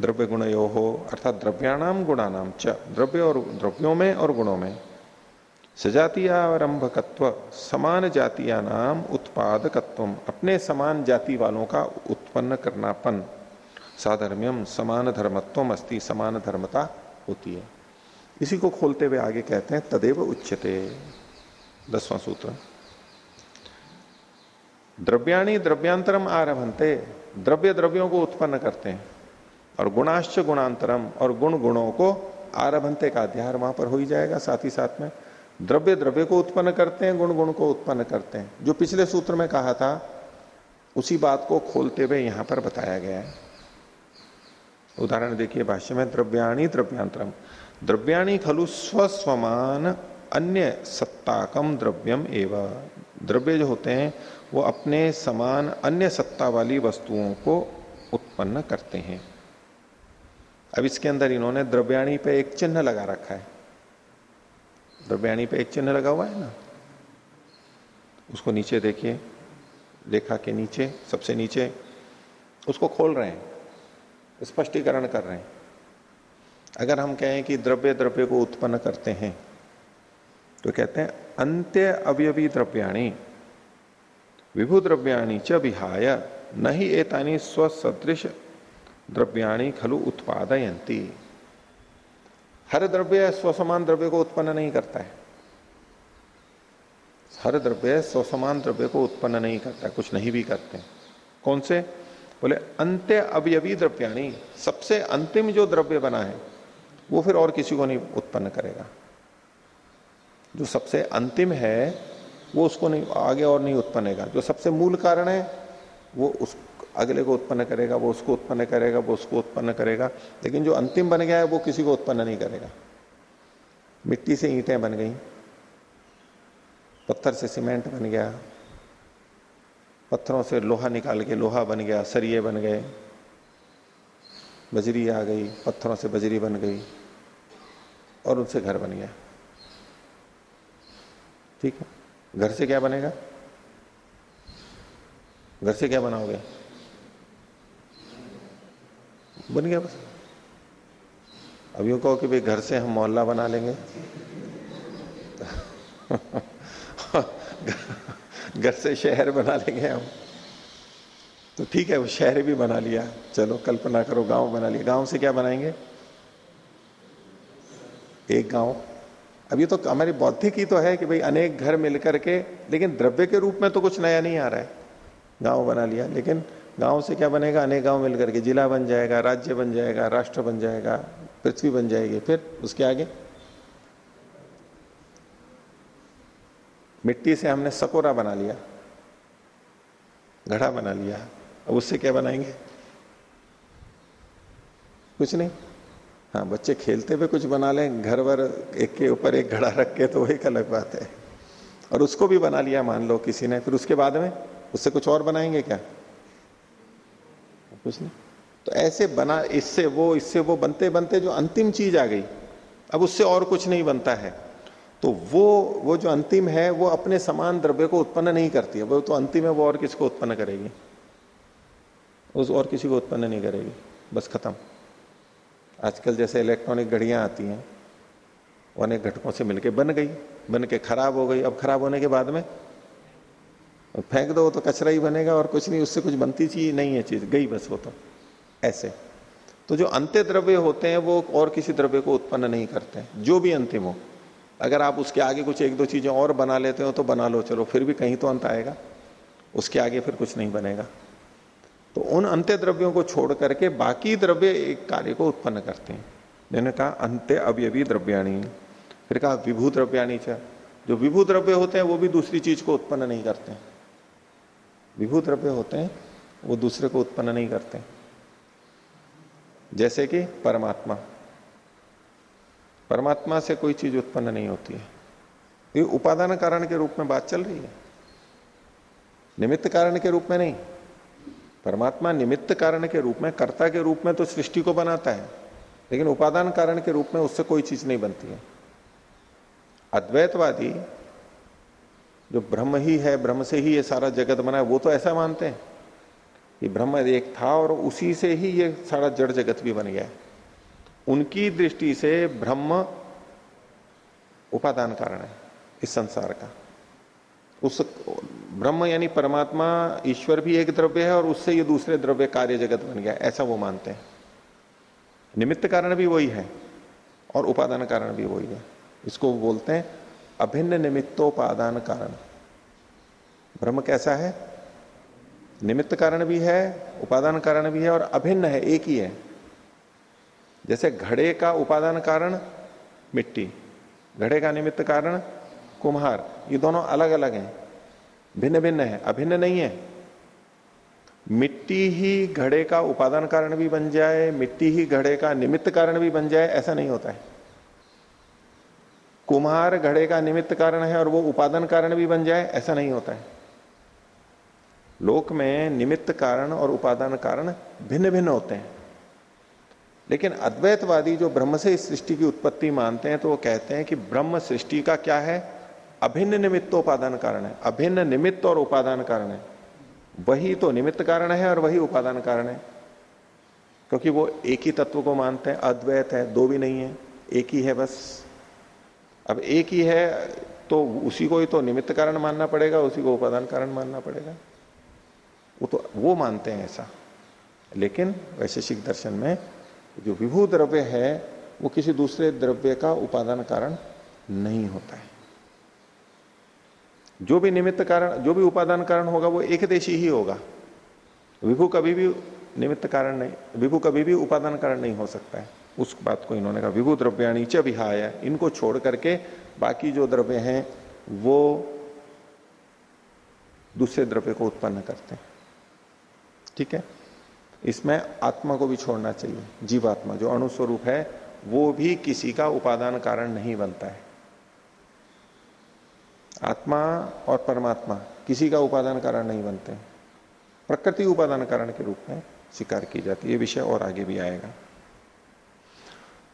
A: द्रव्य गुण यो हो, अर्थात द्रव्याणाम गुणानाम च, द्रव्य और द्रव्यों में और गुणों में। सजातीयारंभकत्व, समान जातिया नाम उत्पादकत्व अपने समान जाति वालों का उत्पन्न करनापन। साधर्म्यम समान धर्मत्व अस्ति समान धर्मता होती है। इसी को खोलते हुए आगे कहते हैं, तदेव उच्चते दसवां सूत्र। द्रव्याणी द्रव्यांतरम आरभंते द्रव्य द्रव्यों को उत्पन्न करते हैं, और गुणाश्च गुणांतरम और गुण गुणों को आरभंते का अध्याय वहाँ पर हो ही जाएगा, साथ ही साथ में। द्रव्य द्रव्य को उत्पन्न करते हैं, गुण गुण को उत्पन्न करते हैं। जो पिछले सूत्र में कहा था, उसी बात को खोलते हुए यहाँ पर बताया गया है। उदाहरण देखिए, भाष्य में, द्रव्याणी द्रव्यांतरम। द्रव्याणी खलु स्वस्वमान, अन्य सत्ताकम द्रव्यम एवं। द्रव्य जो होते हैं, वो अपने समान अन्य सत्ता वाली वस्तुओं को उत्पन्न करते हैं। अब इसके अंदर इन्होंने द्रव्याणी पे एक चिन्ह लगा रखा है। द्रव्याणी पे एक चिन्ह लगा हुआ है ना? उसको नीचे देखिए। रेखा के नीचे, सबसे नीचे, उसको खोल रहे हैं। स्पष्टीकरण कर रहे हैं। अगर हम कहें कि द्रव्य द्रव्य को उत्पन्न करते हैं तो कहते हैं, अंत्य अवयवी द्रव्याणी, विभु द्रव्याणी च विहाय न ही एतानी स्वसदृश द्रव्याणी खलु उत्पादयंती हर द्रव्य स्वसमान द्रव्य को उत्पन्न नहीं करता है। हर द्रव्य स्वसमान द्रव्य को उत्पन्न नहीं करता, कुछ नहीं भी करते कौन से? बोले, अंत्य अवयवी द्रव्याणी, सबसे अंतिम जो द्रव्य बना है, वो फिर और किसी को नहीं उत्पन्न करेगा। जो सबसे अंतिम है, वो उसको नहीं, आगे और नहीं उत्पन्न जो सबसे मूल कारण है, वो उस, अगले को उत्पन्न करेगा, वो उसको उत्पन्न करेगा, वो उसको उत्पन्न करेगा। लेकिन जो अंतिम बन गया है, वो किसी को उत्पन्न नहीं करेगा। मिट्टी से ईंटें बन गई, पत्थर से सीमेंट बन गया पत्थरों से लोहा निकाल के लोहा बन गया, सरिये बन गए। बजरी आ गई, पत्थरों से बजरी बन गई और उनसे घर बन गया। ठीक है? घर से क्या बनेगा? घर से क्या बनाओगे? बन गया बस। अब यूँ कहो कि भाई घर से हम मोहल्ला बना लेंगे। [LAUGHS] घर से शहर बना लेंगे हम। तो ठीक है, वो शहर भी बना लिया। चलो, कल्पना करो, गाँव बना लिया। गाँव से क्या बनाएँगे? एक गाँव। अब ये तो हमारी बौद्धिक ही तो है कि भाई अनेक घर मिलकर के, लेकिन द्रव्य के रूप में तो कुछ नया नहीं आ रहा है। गाँव बना लिया, लेकिन गाँव से क्या बनेगा? अनेक गाँव मिलकर के, जिला बन जाएगा, राज्य बन जाएगा, राष्ट्र बन जाएगा, पृथ्वी बन जाएगी, फिर उसके आगे? मिट्टी से हमने सकोरा बना लिया घड़ा बना लिया। अब उससे क्या बनाएँगे? कुछ नहीं। हाँ बच्चे खेलते हुए कुछ बना लें, घर वर एक के ऊपर एक घड़ा रख के तो एक अलग बात है। और उसको भी बना लिया, मान लो किसी ने, फिर उसके बाद में उससे कुछ और बनाएँगे क्या? कुछ नहीं। तो ऐसे बना, इससे वो इससे वो बनते बनते जो अंतिम चीज़ आ गई, अब उससे और कुछ नहीं बनता है। तो वो वो जो अंतिम है, वो अपने समान द्रव्य को उत्पन्न नहीं करती है। वो तो अंतिम है, वो और किसको उत्पन्न करेगी। उस और किसी को उत्पन्न नहीं करेगी। बस खत्म। आजकल जैसे इलेक्ट्रॉनिक घड़ियाँ आती हैं, वो अनेक घटकों से मिलके बन गई, बन के खराब हो गई। अब खराब होने के बाद में फेंक दो तो कचरा ही बनेगा और कुछ नहीं, उससे कुछ बनती चीज़ नहीं है चीज़, गई बस वो तो। ऐसे। तो जो अंत्य द्रव्य होते हैं, वो और किसी द्रव्य को उत्पन्न नहीं करते। जो भी अंतिम हो। अगर आप उसके आगे कुछ एक दो चीज़ें और बना लेते हो तो बना लो, चलो, फिर भी कहीं तो अंत आएगा। उसके आगे फिर कुछ नहीं बनेगा। तो उन अंत्य द्रव्यों को छोड़ करके बाकी द्रव्य एक कार्य को उत्पन्न करते हैं। जिन्होंने कहा, अंत्य अवयवी द्रव्याणी। फिर कहा, विभू द्रव्याणी च। जो विभू द्रव्य होते हैं, वो भी दूसरी चीज़ को उत्पन्न नहीं करते। विभू द्रव्य होते हैं, वो दूसरे को उत्पन्न नहीं करते। जैसे कि परमात्मा। परमात्मा से कोई चीज़ उत्पन्न नहीं होती है। ये उपादान कारण के रूप में बात चल रही है। निमित्त कारण के रूप में नहीं। परमात्मा निमित्त कारण के रूप में, कर्ता के रूप में तो सृष्टि को बनाता है। लेकिन उपादान कारण के रूप में उससे कोई चीज़ नहीं बनती है। अद्वैतवादी जो ब्रह्म ही है, ब्रह्म से ही ये सारा जगत बना है, वो तो ऐसा मानते हैं कि ब्रह्म एक था और उसी से ही ये सारा जड़ जगत भी बन गया है। उनकी दृष्टि से ब्रह्म उपादान कारण है इस संसार का। उस ब्रह्म यानी परमात्मा ईश्वर भी एक द्रव्य है और उससे ये दूसरे द्रव्य कार्य जगत बन गया, ऐसा वो मानते हैं। निमित्त कारण भी वही है और उपादान कारण भी वही है। इसको बोलते हैं अभिन्न निमित्तोपादान कारण। ब्रह्म कैसा है? निमित्त कारण भी है, उपादान कारण भी है और अभिन्न है, एक ही है। जैसे घड़े का उपादान कारण मिट्टी, घड़े का निमित्त कारण कुम्हार, ये दोनों अलग अलग हैं भिन्न भिन्न है, अभिन्न नहीं है। मिट्टी ही घड़े का उपादान कारण भी बन जाए, मिट्टी ही घड़े का निमित्त कारण भी बन जाए, ऐसा नहीं होता है। कुम्हार घड़े का निमित्त कारण है और वो उपादान कारण भी बन जाए, ऐसा नहीं होता है। लोक में निमित्त कारण और उपादान कारण भिन्न भिन्न होते हैं। लेकिन अद्वैतवादी जो ब्रह्म से इस सृष्टि की उत्पत्ति मानते हैं तो वो कहते हैं कि ब्रह्म सृष्टि का क्या है? अभिन्न निमित्त उपादान कारण है। अभिन्न निमित्त और उपादान कारण है। वही तो निमित्त कारण है और वही उपादान कारण है। क्योंकि वो एक ही तत्व को मानते हैं। अद्वैत है, दो भी नहीं है। एक ही है बस। अब एक ही है तो उसी को ही तो निमित्त कारण मानना पड़ेगा, उसी को उपादान कारण मानना पड़ेगा। वो तो वो मानते हैं ऐसा। लेकिन वैशेषिक दर्शन में जो विभू द्रव्य है, वो किसी दूसरे द्रव्य का उपादान कारण नहीं होता है। जो भी निमित्त कारण, जो भी उपादान कारण होगा, वो एक देशी ही होगा। विभू कभी भी निमित्त कारण नहीं, विभू कभी भी उपादान कारण नहीं हो सकता है। उस बात को इन्होंने कहा, विभू द्रव्याणी च विहाय, इनको छोड़ करके बाकी जो द्रव्य हैं, वो दूसरे द्रव्य को उत्पन्न करते हैं। ठीक है? इसमें आत्मा को भी छोड़ना चाहिए, जीवात्मा, जो अणुस्वरूप है, वो भी किसी का उपादान कारण नहीं बनता है। आत्मा और परमात्मा किसी का उपादान कारण नहीं बनते। प्रकृति उपादान कारण के रूप में स्वीकार की जाती है। ये विषय और आगे भी आएगा।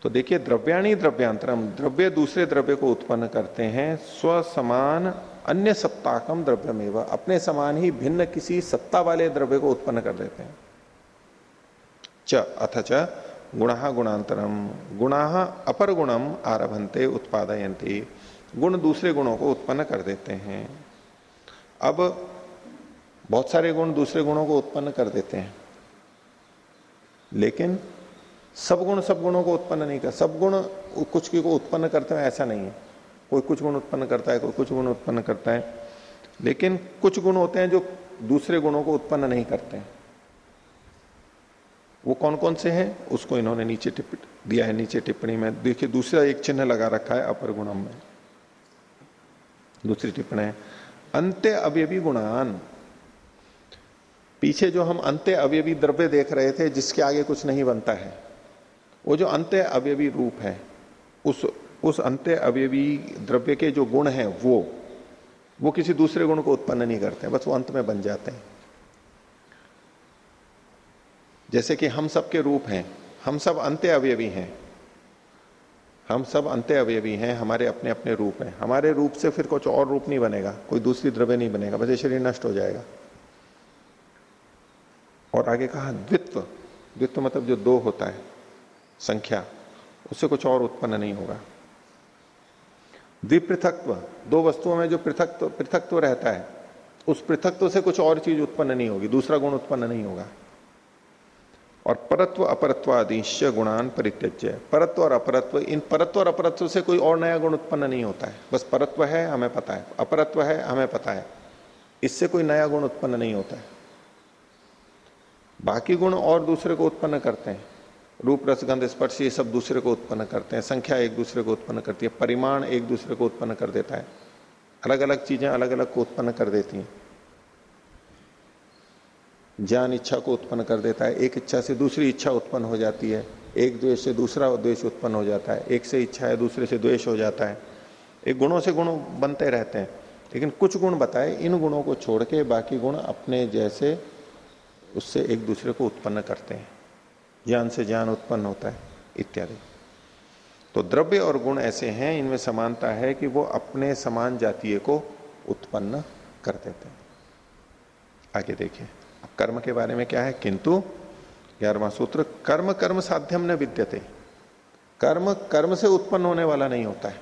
A: तो देखिए, द्रव्याणी द्रव्यांतरम, द्रव्य दूसरे द्रव्य को उत्पन्न करते हैं स्व समान अन्य सत्ताकम द्रव्य में अपने समान ही भिन्न किसी सत्ता वाले द्रव्य को उत्पन्न कर देते हैं। च अथ च गुणा गुणांतरम गुणा अपर गुणम आरभंते उत्पादयंती गुण दूसरे गुणों को उत्पन्न कर देते हैं। अब बहुत सारे गुण दूसरे गुणों को उत्पन्न कर देते हैं। लेकिन सब गुण सब गुणों को उत्पन्न नहीं कर, सब गुण कुछ की को उत्पन्न करते हैं, ऐसा नहीं है। कोई कुछ गुण उत्पन्न करता है, कोई कुछ गुण उत्पन्न करता है। लेकिन कुछ गुण होते हैं जो दूसरे गुणों को उत्पन्न नहीं करते हैं। वो कौन कौन से हैं? उसको इन्होंने नीचे टिप, दिया है नीचे टिप्पणी में। देखिए, दूसरा एक चिन्ह लगा रखा है अपर गुणम में। दूसरी टिप्पणी अंत्य अवयवी गुणान। पीछे जो हम अंत्य अवयवी द्रव्य देख रहे थे, जिसके आगे कुछ नहीं बनता है, वो जो अंत्य अवयवी रूप है, उस उस अंत्य अवयवी द्रव्य के जो गुण हैं, वो वो किसी दूसरे गुण को उत्पन्न नहीं करते, बस वो अंत में बन जाते हैं। जैसे कि हम सब के रूप हैं, हम सब अंत्य अवयवी हैं। हम सब अंत्य अवयवी हैं, हमारे अपने अपने रूप हैं। हमारे रूप से फिर कुछ और रूप नहीं बनेगा, कोई दूसरी द्रव्य नहीं बनेगा, बस ये शरीर नष्ट हो जाएगा। और आगे कहा, द्वित्व। द्वित्व मतलब जो दो होता है, संख्या, उससे कुछ और उत्पन्न नहीं होगा। द्विपृथकत्व। दो वस्तुओं में जो पृथक पृथकत्व रहता है, उस पृथकत्व से कुछ और चीज़ उत्पन्न नहीं होगी, दूसरा गुण उत्पन्न नहीं होगा। और परत्व अपरत्व आदिश गुणान परित्यज्य। परत्व और अपरत्व, इन परत्व और अपरत्व से कोई और नया गुण उत्पन्न नहीं होता है। बस परत्व है, हमें पता है। अपरत्व है, हमें पता है। इससे कोई नया गुण उत्पन्न नहीं होता है। बाकी गुण और दूसरे को उत्पन्न करते हैं। रूप रसगंध स्पर्श, ये सब दूसरे को उत्पन्न करते हैं। संख्या एक दूसरे को उत्पन्न करती है। परिमाण एक दूसरे को उत्पन्न कर देता है। अलग अलग चीज़ें अलग अलग को उत्पन्न कर देती हैं। ज्ञान इच्छा को उत्पन्न कर देता है। एक इच्छा से दूसरी इच्छा उत्पन्न हो जाती है। एक द्वेष से दूसरा द्वेष उत्पन्न हो जाता है। एक से इच्छा है, दूसरे से द्वेष हो जाता है। एक गुणों से गुण बनते रहते हैं। लेकिन कुछ गुण बताए, इन गुणों को छोड़ के बाकी गुण अपने जैसे उससे एक दूसरे को उत्पन्न करते हैं। ज्ञान से ज्ञान उत्पन्न होता है, इत्यादि। तो द्रव्य और गुण ऐसे हैं, इनमें समानता है कि वो अपने समान जातीय को उत्पन्न कर देते हैं। आगे देखिए। कर्म के बारे में क्या है? किंतु ग्यारहवा सूत्र, कर्म कर्म साध्यम न विद्यते। कर्म कर्म से उत्पन्न होने वाला नहीं होता है।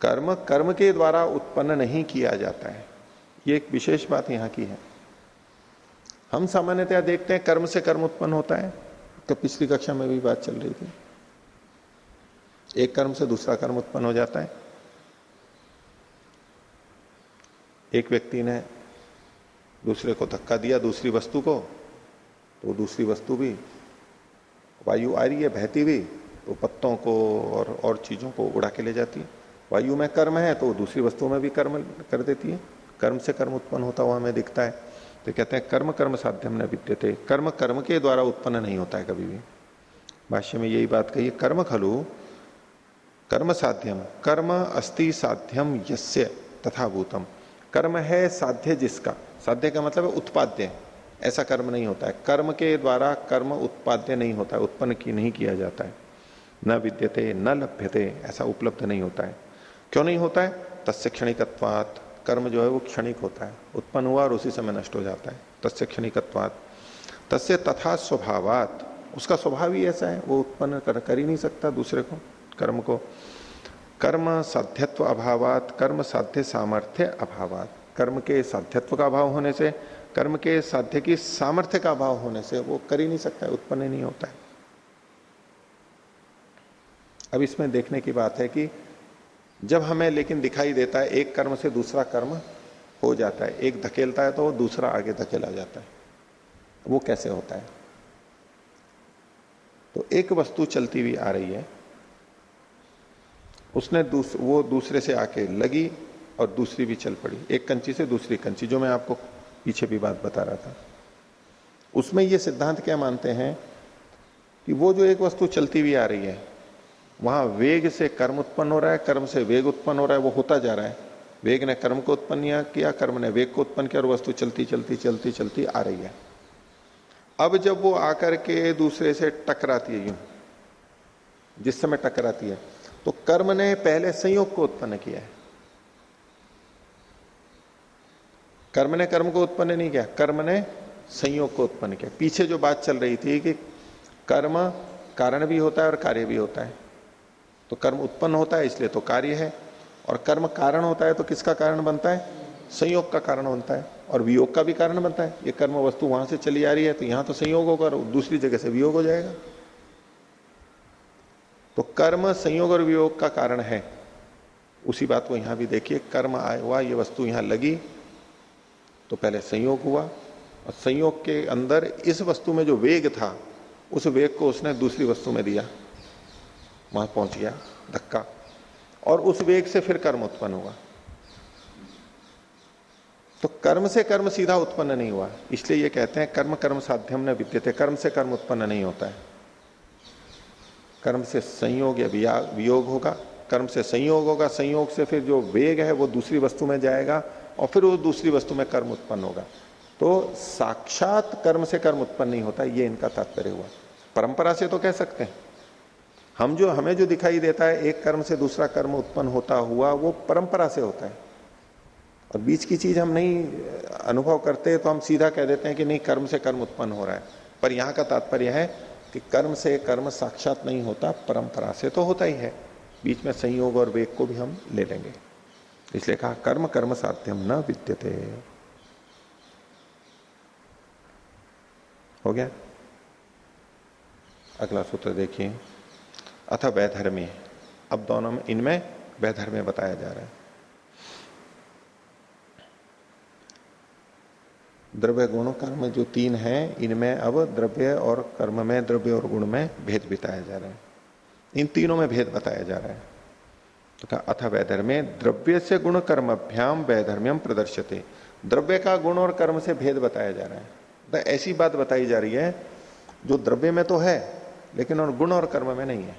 A: कर्म कर्म के द्वारा उत्पन्न नहीं किया जाता है। ये एक विशेष बात यहाँ की है। हम सामान्यतया देखते हैं कर्म से कर्म उत्पन्न होता है। तो पिछली कक्षा में भी बात चल रही थी। एक कर्म से दूसरा कर्म उत्पन्न हो जाता है। एक व्यक्ति ने दूसरे को धक्का दिया, दूसरी वस्तु को तो दूसरी वस्तु भी। वायु आ रही है, बहती हुई तो पत्तों को और और चीज़ों को उड़ा के ले जाती है। वायु में कर्म है तो दूसरी वस्तु में भी कर्म कर देती है। कर्म से कर्म उत्पन्न होता हुआ हमें दिखता है। तो कहते हैं, कर्म कर्म साध्यम न विद्यते। कर्म कर्म के द्वारा उत्पन्न नहीं होता है कभी भी। भाष्य में यही बात कही, कर्म खलु, कर्म साध्यम, कर्म अस्ति साध्यम यस्य तथा भूतम कर्म है साध्य जिसका। साध्य का मतलब है उत्पाद्य। ऐसा कर्म नहीं होता है। कर्म के द्वारा कर्म उत्पाद्य नहीं होता है उत्पन्न की नहीं किया जाता है। न विद्यते न लभ्यते ऐसा उपलब्ध नहीं होता है। क्यों नहीं होता है? तस्य क्षणिकत्वात। कर्म जो है वो क्षणिक होता है। उत्पन्न हुआ और उसी समय नष्ट हो जाता है। तस्य क्षणिकत्वात। तस्य तथा स्वभावात। उसका स्वभाव ही ऐसा है वो उत्पन्न कर, कर ही नहीं सकता दूसरे को कर्म को। कर्म साध्यत्व अभावात कर्म साध्य सामर्थ्य अभावात। कर्म के साध्यत्व का अभाव होने से कर्म के साध्य की सामर्थ्य का अभाव होने से वो कर ही नहीं सकता उत्पन्न नहीं होता है। अब इसमें देखने की बात है कि जब हमें लेकिन दिखाई देता है एक कर्म से दूसरा कर्म हो जाता है एक धकेलता है तो वो दूसरा आगे धकेला जाता है। वो कैसे होता है? तो एक वस्तु चलती हुई आ रही है उसने दूस, वो दूसरे से आके लगी और दूसरी भी चल पड़ी। एक कंची से दूसरी कंची, जो मैं आपको पीछे भी बात बता रहा था। उसमें ये सिद्धांत क्या मानते हैं कि वो जो एक वस्तु चलती हुई आ रही है, वहाँ वेग से कर्म उत्पन्न हो रहा है, कर्म से वेग उत्पन्न हो रहा है, वो होता जा रहा है। वेग ने कर्म को उत्पन्न किया, कर्म ने वेग को उत्पन्न किया, और वस्तु चलती चलती चलती चलती आ रही है। अब जब वो आकर के दूसरे से टकराती है, यूँ, जिस समय टकराती है तो कर्म ने पहले संयोग को उत्पन्न किया है। कर्म ने कर्म को उत्पन्न नहीं किया, कर्म ने संयोग को उत्पन्न किया। पीछे जो बात चल रही थी कि कर्म कारण भी होता है और कार्य भी होता है। तो कर्म उत्पन्न होता है, इसलिए तो कार्य है। और कर्म कारण होता है तो किसका कारण बनता है? संयोग का कारण बनता है। और वियोग का भी कारण बनता है। ये कर्म वस्तु वहाँ से चली आ रही है तो यहाँ तो संयोग होगा और दूसरी जगह से वियोग हो जाएगा। तो कर्म, संयोग और वियोग का कारण है। उसी बात को यहाँ भी देखिए, कर्म आया हुआ, ये वस्तु यहाँ लगी। तो पहले संयोग हुआ और संयोग के अंदर इस वस्तु में जो वेग था, उस वेग को उसने दूसरी वस्तु में दिया। वहाँ पहुँच गया, धक्का। और उस वेग से फिर कर्म उत्पन्न हुआ। तो कर्म से कर्म सीधा उत्पन्न नहीं हुआ। इसलिए ये कहते हैं कर्म कर्म साध्यम न विद्यते। कर्म से कर्म उत्पन्न नहीं होता है। कर्म से संयोग या वियोग होगा। कर्म से संयोग होगा। संयोग से फिर जो वेग है, वो दूसरी वस्तु में जाएगा। और फिर वो दूसरी वस्तु में कर्म उत्पन्न होगा। तो साक्षात कर्म से कर्म उत्पन्न नहीं होता, ये इनका तात्पर्य हुआ। परंपरा से तो कह सकते हैं। हम जो, हमें जो दिखाई देता है, एक कर्म से दूसरा कर्म उत्पन्न होता हुआ, वो परंपरा से होता है। और बीच की चीज़ हम नहीं अनुभव करते तो हम सीधा कह देते हैं कि नहीं, कर्म से कर्म उत्पन्न हो रहा है। पर यहाँ का तात्पर्य है कि कर्म से कर्म साक्षात नहीं होता, परंपरा से तो होता ही है। बीच में संयोग और वेग को भी हम ले लेंगे। इसलिए कहा, कर्म कर्म साध्यम न विद्यते। हो गया? अगला सूत्र देखिए। अथ वैधर्मी। अब दोनों में, इनमें वैधर्मी बताया जा रहा है। द्रव्य गुण, कर्म जो तीन है, इनमें अब द्रव्य और कर्म में, द्रव्य और गुण में भेद बिताया जा रहा है। इन तीनों में भेद बताया जा रहा है। तो कहा अथ वैधर्म्य द्रव्य से गुण कर्म अभ्याम वैधर्म्यम प्रदर्शते। द्रव्य का गुण और कर्म से भेद बताया जा रहा है। तो ऐसी बात बताई जा रही है, जो द्रव्य में तो है, लेकिन और गुण और कर्म में नहीं है।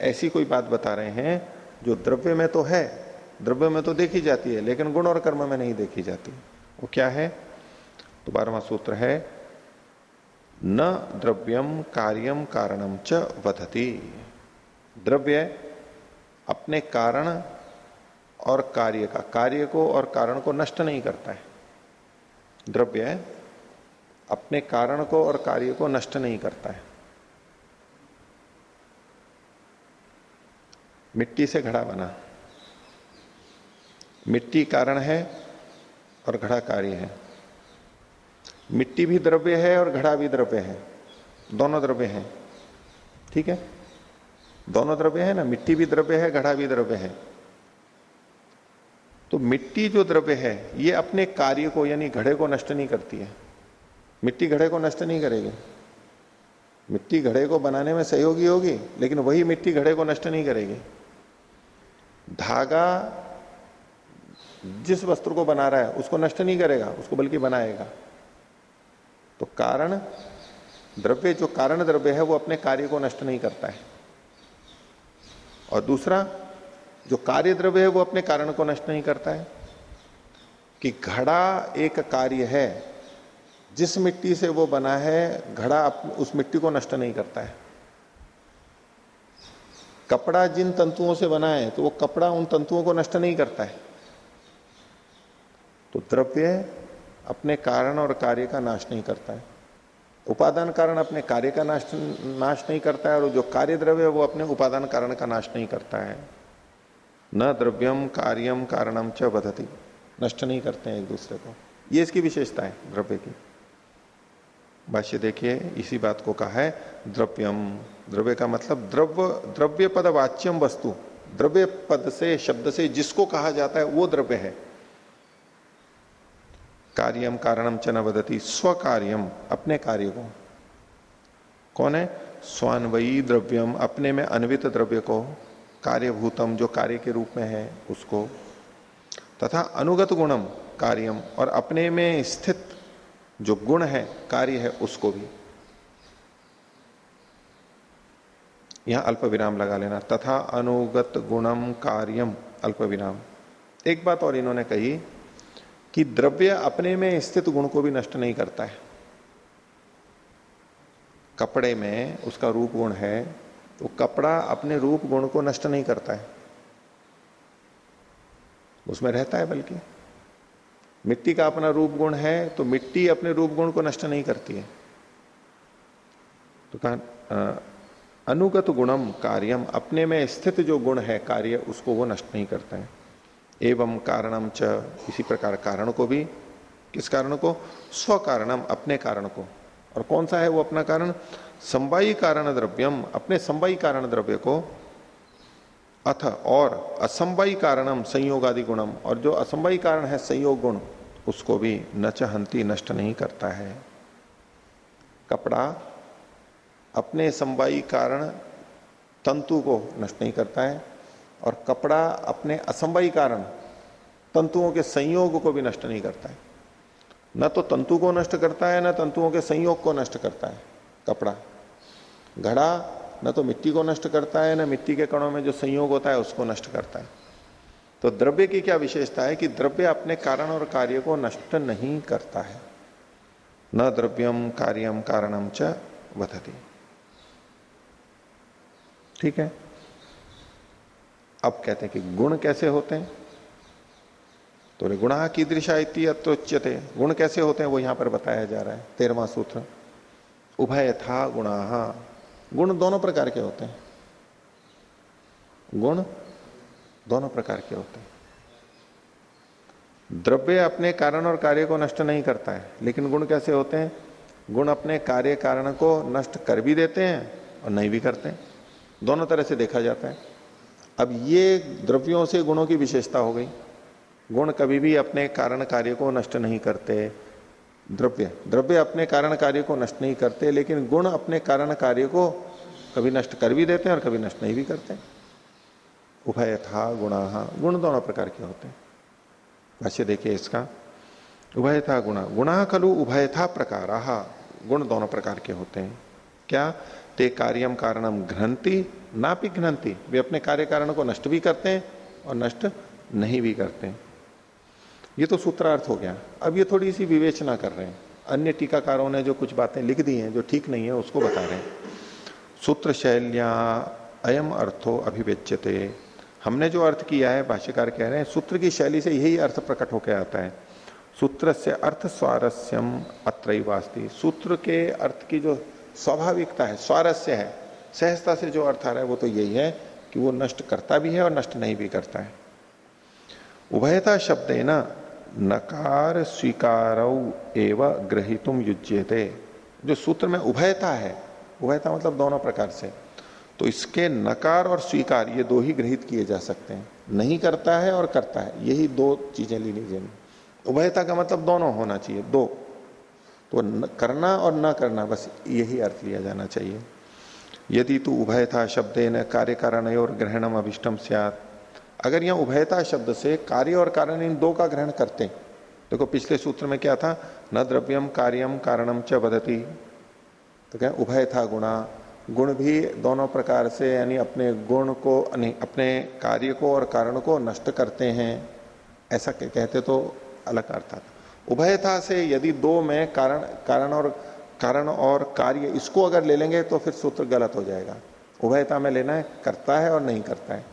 A: ऐसी कोई बात बता रहे हैं, जो द्रव्य में तो है, द्रव्य में तो देखी जाती है, लेकिन गुण और कर्म में नहीं देखी जाती। वो क्या है? तो बारहवा सूत्र है, न द्रव्यम कार्यम कारणम च वधती द्रव्य अपने कारण और कार्य का। कार्य को और कारण को नष्ट नहीं करता है। द्रव्य अपने कारण को और कार्य को नष्ट नहीं करता है। मिट्टी से घड़ा बना। मिट्टी कारण है और घड़ा कार्य है। मिट्टी भी द्रव्य है और घड़ा भी द्रव्य है। दोनों द्रव्य हैं। ठीक है? दोनों द्रव्य है ना, मिट्टी भी द्रव्य है घड़ा भी द्रव्य है। तो मिट्टी जो द्रव्य है, ये अपने कार्य को, यानी घड़े को नष्ट नहीं करती है। मिट्टी घड़े को नष्ट नहीं करेगी। मिट्टी घड़े को बनाने में सहयोगी होगी, लेकिन वही मिट्टी घड़े को नष्ट नहीं करेगी। धागा जिस वस्त्र को बना रहा है, उसको नष्ट नहीं करेगा, उसको बल्कि बनाएगा। तो कारण, द्रव्य जो कारण द्रव्य है, वो अपने कार्य को नष्ट नहीं करता है। और दूसरा, जो कार्य द्रव्य है वो अपने कारण को नष्ट नहीं करता है। कि घड़ा एक कार्य है, जिस मिट्टी से वो बना है, घड़ा उस मिट्टी को नष्ट नहीं करता है। कपड़ा जिन तंतुओं से बना है तो वो कपड़ा उन तंतुओं को नष्ट नहीं करता है। तो द्रव्य अपने कारण और कार्य का नाश नहीं करता है। उपादान कारण अपने कार्य का नाश नाश नहीं करता है और जो कार्य द्रव्य है वो अपने उपादान कारण का नाश नहीं करता है। न द्रव्यम कार्यम कारणम च बधती नष्ट नहीं करते हैं एक दूसरे को। ये इसकी विशेषता है द्रव्य की। भाष्य देखिए, इसी बात को कहा है, द्रव्यम। द्रव्य का मतलब द्रव्य द्रव्य पद वाच्यम वस्तु। द्रव्य पद से, शब्द से जिसको कहा जाता है वो द्रव्य है। कार्यम कारणम च न स्व कार्यम अपने कार्य को। कौन है? स्वान्वयी द्रव्यम अपने में अन्वित द्रव्य को, कार्यभूतम जो कार्य के रूप में है, उसको। तथा अनुगत गुणम कार्यम और अपने में स्थित जो गुण है, कार्य है, उसको भी। यहाँ अल्प विराम लगा लेना। तथा अनुगत गुणम कार्यम अल्प विराम। एक बात और इन्होंने कही कि द्रव्य अपने में स्थित गुण को भी नष्ट नहीं करता है। कपड़े में उसका रूप गुण है तो कपड़ा अपने रूप गुण को नष्ट नहीं करता है। उसमें रहता है बल्कि। मिट्टी का अपना रूप गुण है तो मिट्टी अपने रूप गुण को नष्ट नहीं करती है। तो कहा अनुगत गुणम कार्यम, अपने में स्थित जो गुण है कार्य, उसको वो नष्ट नहीं करता है। एवं कारणम च, इसी प्रकार कारण को भी। किस कारण को? स्व कारणम अपने कारण को। और कौन सा है वो अपना कारण? संवाई कारण द्रव्यम अपने संवाई कारण द्रव्य को। अथ, और असंवाई कारणम संयोग आदि गुणम और जो असंवाई कारण है, संयोग गुण, उसको भी न चहंती, नष्ट नहीं करता है। कपड़ा, अपने संवाई कारण, तंतु को नष्ट नहीं करता है। और कपड़ा अपने असंभवी कारण तंतुओं के संयोग को भी नष्ट नहीं करता है। न तो तंतु को नष्ट करता है, न तंतुओं के संयोग को नष्ट करता है कपड़ा। घड़ा न तो मिट्टी को नष्ट करता है, न मिट्टी के कणों में जो संयोग होता है उसको नष्ट करता है। तो द्रव्य की क्या विशेषता है कि द्रव्य अपने कारण और कार्य को नष्ट नहीं करता है। न द्रव्यम कार्यम कारणम च ठीक है? अब कहते हैं कि गुण कैसे होते हैं? तो गुणा की दृशा इति अत्रोच्यते। गुण कैसे होते हैं वो यहाँ पर बताया जा रहा है तेरवा सूत्र। उभय था गुणा गुण दोनों प्रकार के होते हैं। गुण दोनों प्रकार के होते हैं। द्रव्य अपने कारण और कार्य को नष्ट नहीं करता है, लेकिन गुण कैसे होते हैं? गुण अपने कार्य कारण को नष्ट कर भी देते हैं और नहीं भी करते हैं। दोनों तरह से देखा जाता है। अब ये द्रव्यों से गुणों की विशेषता हो गई। गुण कभी भी अपने कारण कार्य को नष्ट नहीं करते। द्रव्य द्रव्य अपने कारण कार्य को नष्ट नहीं करते, लेकिन गुण अपने कारण कार्य को कभी नष्ट कर भी देते हैं और कभी नष्ट नहीं भी करते उभय था गुणा, गुण दोनों प्रकार के होते हैं। भाष्य देखिए इसका। उभय था गुणा गुणा खलु उभय था प्रकार, गुण दोनों प्रकार के होते हैं। क्या? ते कार्यम कारणम घ्रंति ना भी घ्रंति वे अपने कार्य कारण को नष्ट भी करते हैं और नष्ट नहीं भी करते हैं। ये तो सूत्रार्थ हो गया। अब ये थोड़ी सी विवेचना कर रहे हैं। अन्य टीकाकारों ने जो कुछ बातें लिख दी हैं, जो ठीक नहीं है, उसको बता रहे हैं। सूत्र शैल्या अयम अर्थो अभिव्यच्यते हमने जो अर्थ किया है, भाष्यकार कह रहे हैं, सूत्र की शैली से यही अर्थ प्रकट होकर आता है। सूत्र से अर्थ स्वारस्यम अत्र सूत्र के अर्थ की जो स्वाभाविकता है, स्वारस्य है सहजता से जो अर्थ आ रहा है, वो तो यही है कि वो नष्ट करता भी है और नष्ट नहीं भी करता है। उभयता शब्द है ना नकार स्वीकार एवं ग्रहितुम युज्यते। जो सूत्र में उभयता है, उभयता मतलब दोनों प्रकार से तो इसके नकार और स्वीकार ये दो ही ग्रहित किए जा सकते हैं। नहीं करता है और करता है, यही दो चीज़ें ली लीजिए उभयता का मतलब दोनों होना चाहिए, दो। तो करना और न करना, बस यही अर्थ लिया जाना चाहिए। यदि तू उभयता शब्द न कार्य कारण और ग्रहणम अभिष्टम सियात। अगर यहाँ उभयता शब्द से कार्य और कारण इन दो का ग्रहण करते देखो, पिछले सूत्र में क्या था? न द्रव्यम कार्यम कारणम च बदती तो क्या? उभय था गुणा। गुण भी दोनों प्रकार से यानी अपने गुण को, नहीं, अपने कार्य को और कारण को नष्ट करते हैं। ऐसा कहते तो अलग अर्थ था। उभयता से यदि दो में कारण कारण और कारण और कार्य इसको अगर ले लेंगे तो फिर सूत्र गलत हो जाएगा। उभयता में लेना है, करता है और नहीं करता है।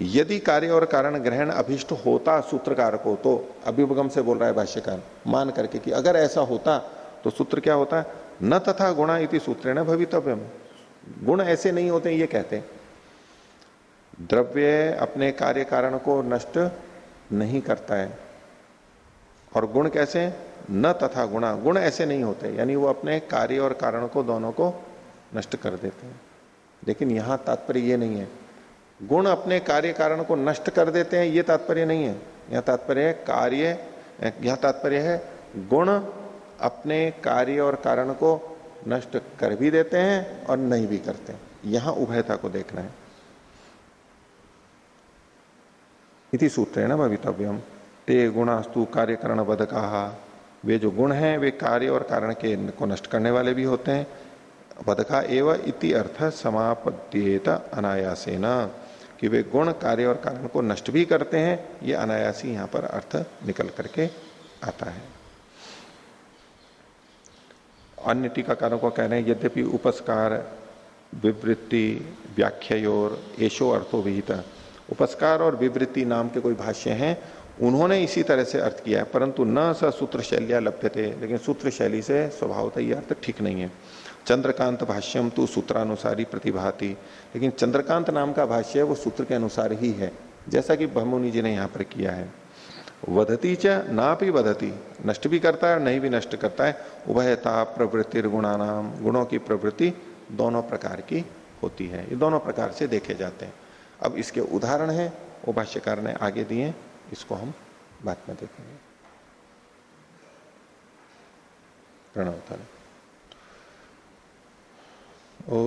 A: यदि कार्य और कारण ग्रहण अभिष्ट होता सूत्रकार को तो अभिभगम से बोल रहा है भाष्यकार, मान करके कि अगर ऐसा होता तो सूत्र क्या होता? न तथा गुणा इति सूत्र न भवितव्य गुण ऐसे नहीं होते, ये कहते द्रव्य अपने कार्य कारण को नष्ट नहीं करता है। और गुण कैसे न तथा गुणा, गुण ऐसे नहीं होते, यानी वो अपने कार्य और कारण को, दोनों को नष्ट कर देते हैं। लेकिन यहाँ तात्पर्य ये नहीं है। गुण अपने कार्य कारण को नष्ट कर देते हैं, ये तात्पर्य नहीं है। यह तात्पर्य है कार्य, यह तात्पर्य है गुण अपने कार्य और कारण को नष्ट कर भी देते हैं और नहीं भी करते यहाँ उभयता को देखना है। इति सूत्र ना भवितव्यम। ते गुणास्तु कार्यकरण बध कहा वे जो गुण हैं, वे कार्य और कारण के को नष्ट करने वाले भी होते हैं। बदका एवं इति अर्थ समापद्येत अनायासेन, कि वे गुण, कार्य और कारण को नष्ट भी करते हैं। ये अनायासी यहाँ पर अर्थ निकल करके आता है। अन्य टीकाकारों को कह रहे हैं, यद्यपि उपस्कार, विवृत्ति व्याख्योर एशो अर्थो विहित। उपस्कार और विवृत्ति नाम के कोई भाष्य हैं उन्होंने इसी तरह से अर्थ किया है, परंतु न स सूत्र शैलिया लभ्य थे लेकिन सूत्र शैली से स्वभावतः यह अर्थ ठीक नहीं है। चंद्रकांत भाष्यम तो सूत्रानुसारी प्रतिभाती, लेकिन चंद्रकांत नाम का भाष्य वो सूत्र के अनुसार ही है, जैसा कि ब्रह्मुनि जी ने यहाँ पर किया है। वधती च ना भी वधती नष्ट भी करता है नहीं भी नष्ट करता है, उभयता प्रवृत्ति गुणानाम गुणों की प्रवृत्ति दोनों प्रकार की होती है। ये दोनों प्रकार से देखे जाते हैं। अब इसके उदाहरण है, वो भाष्यकार ने आगे दिए। इसको हम बाद में देखेंगे। प्रणवता ओ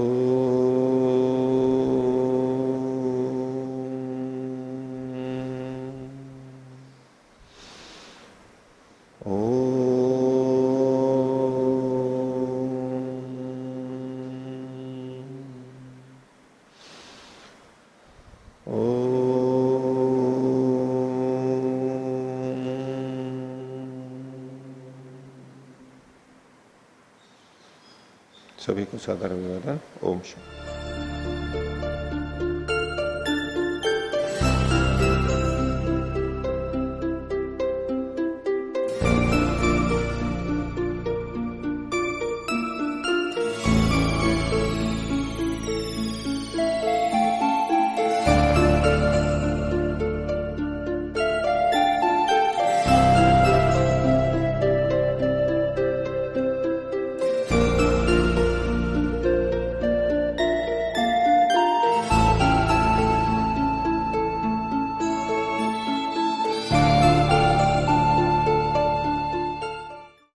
A: საგარეულოდან ომში.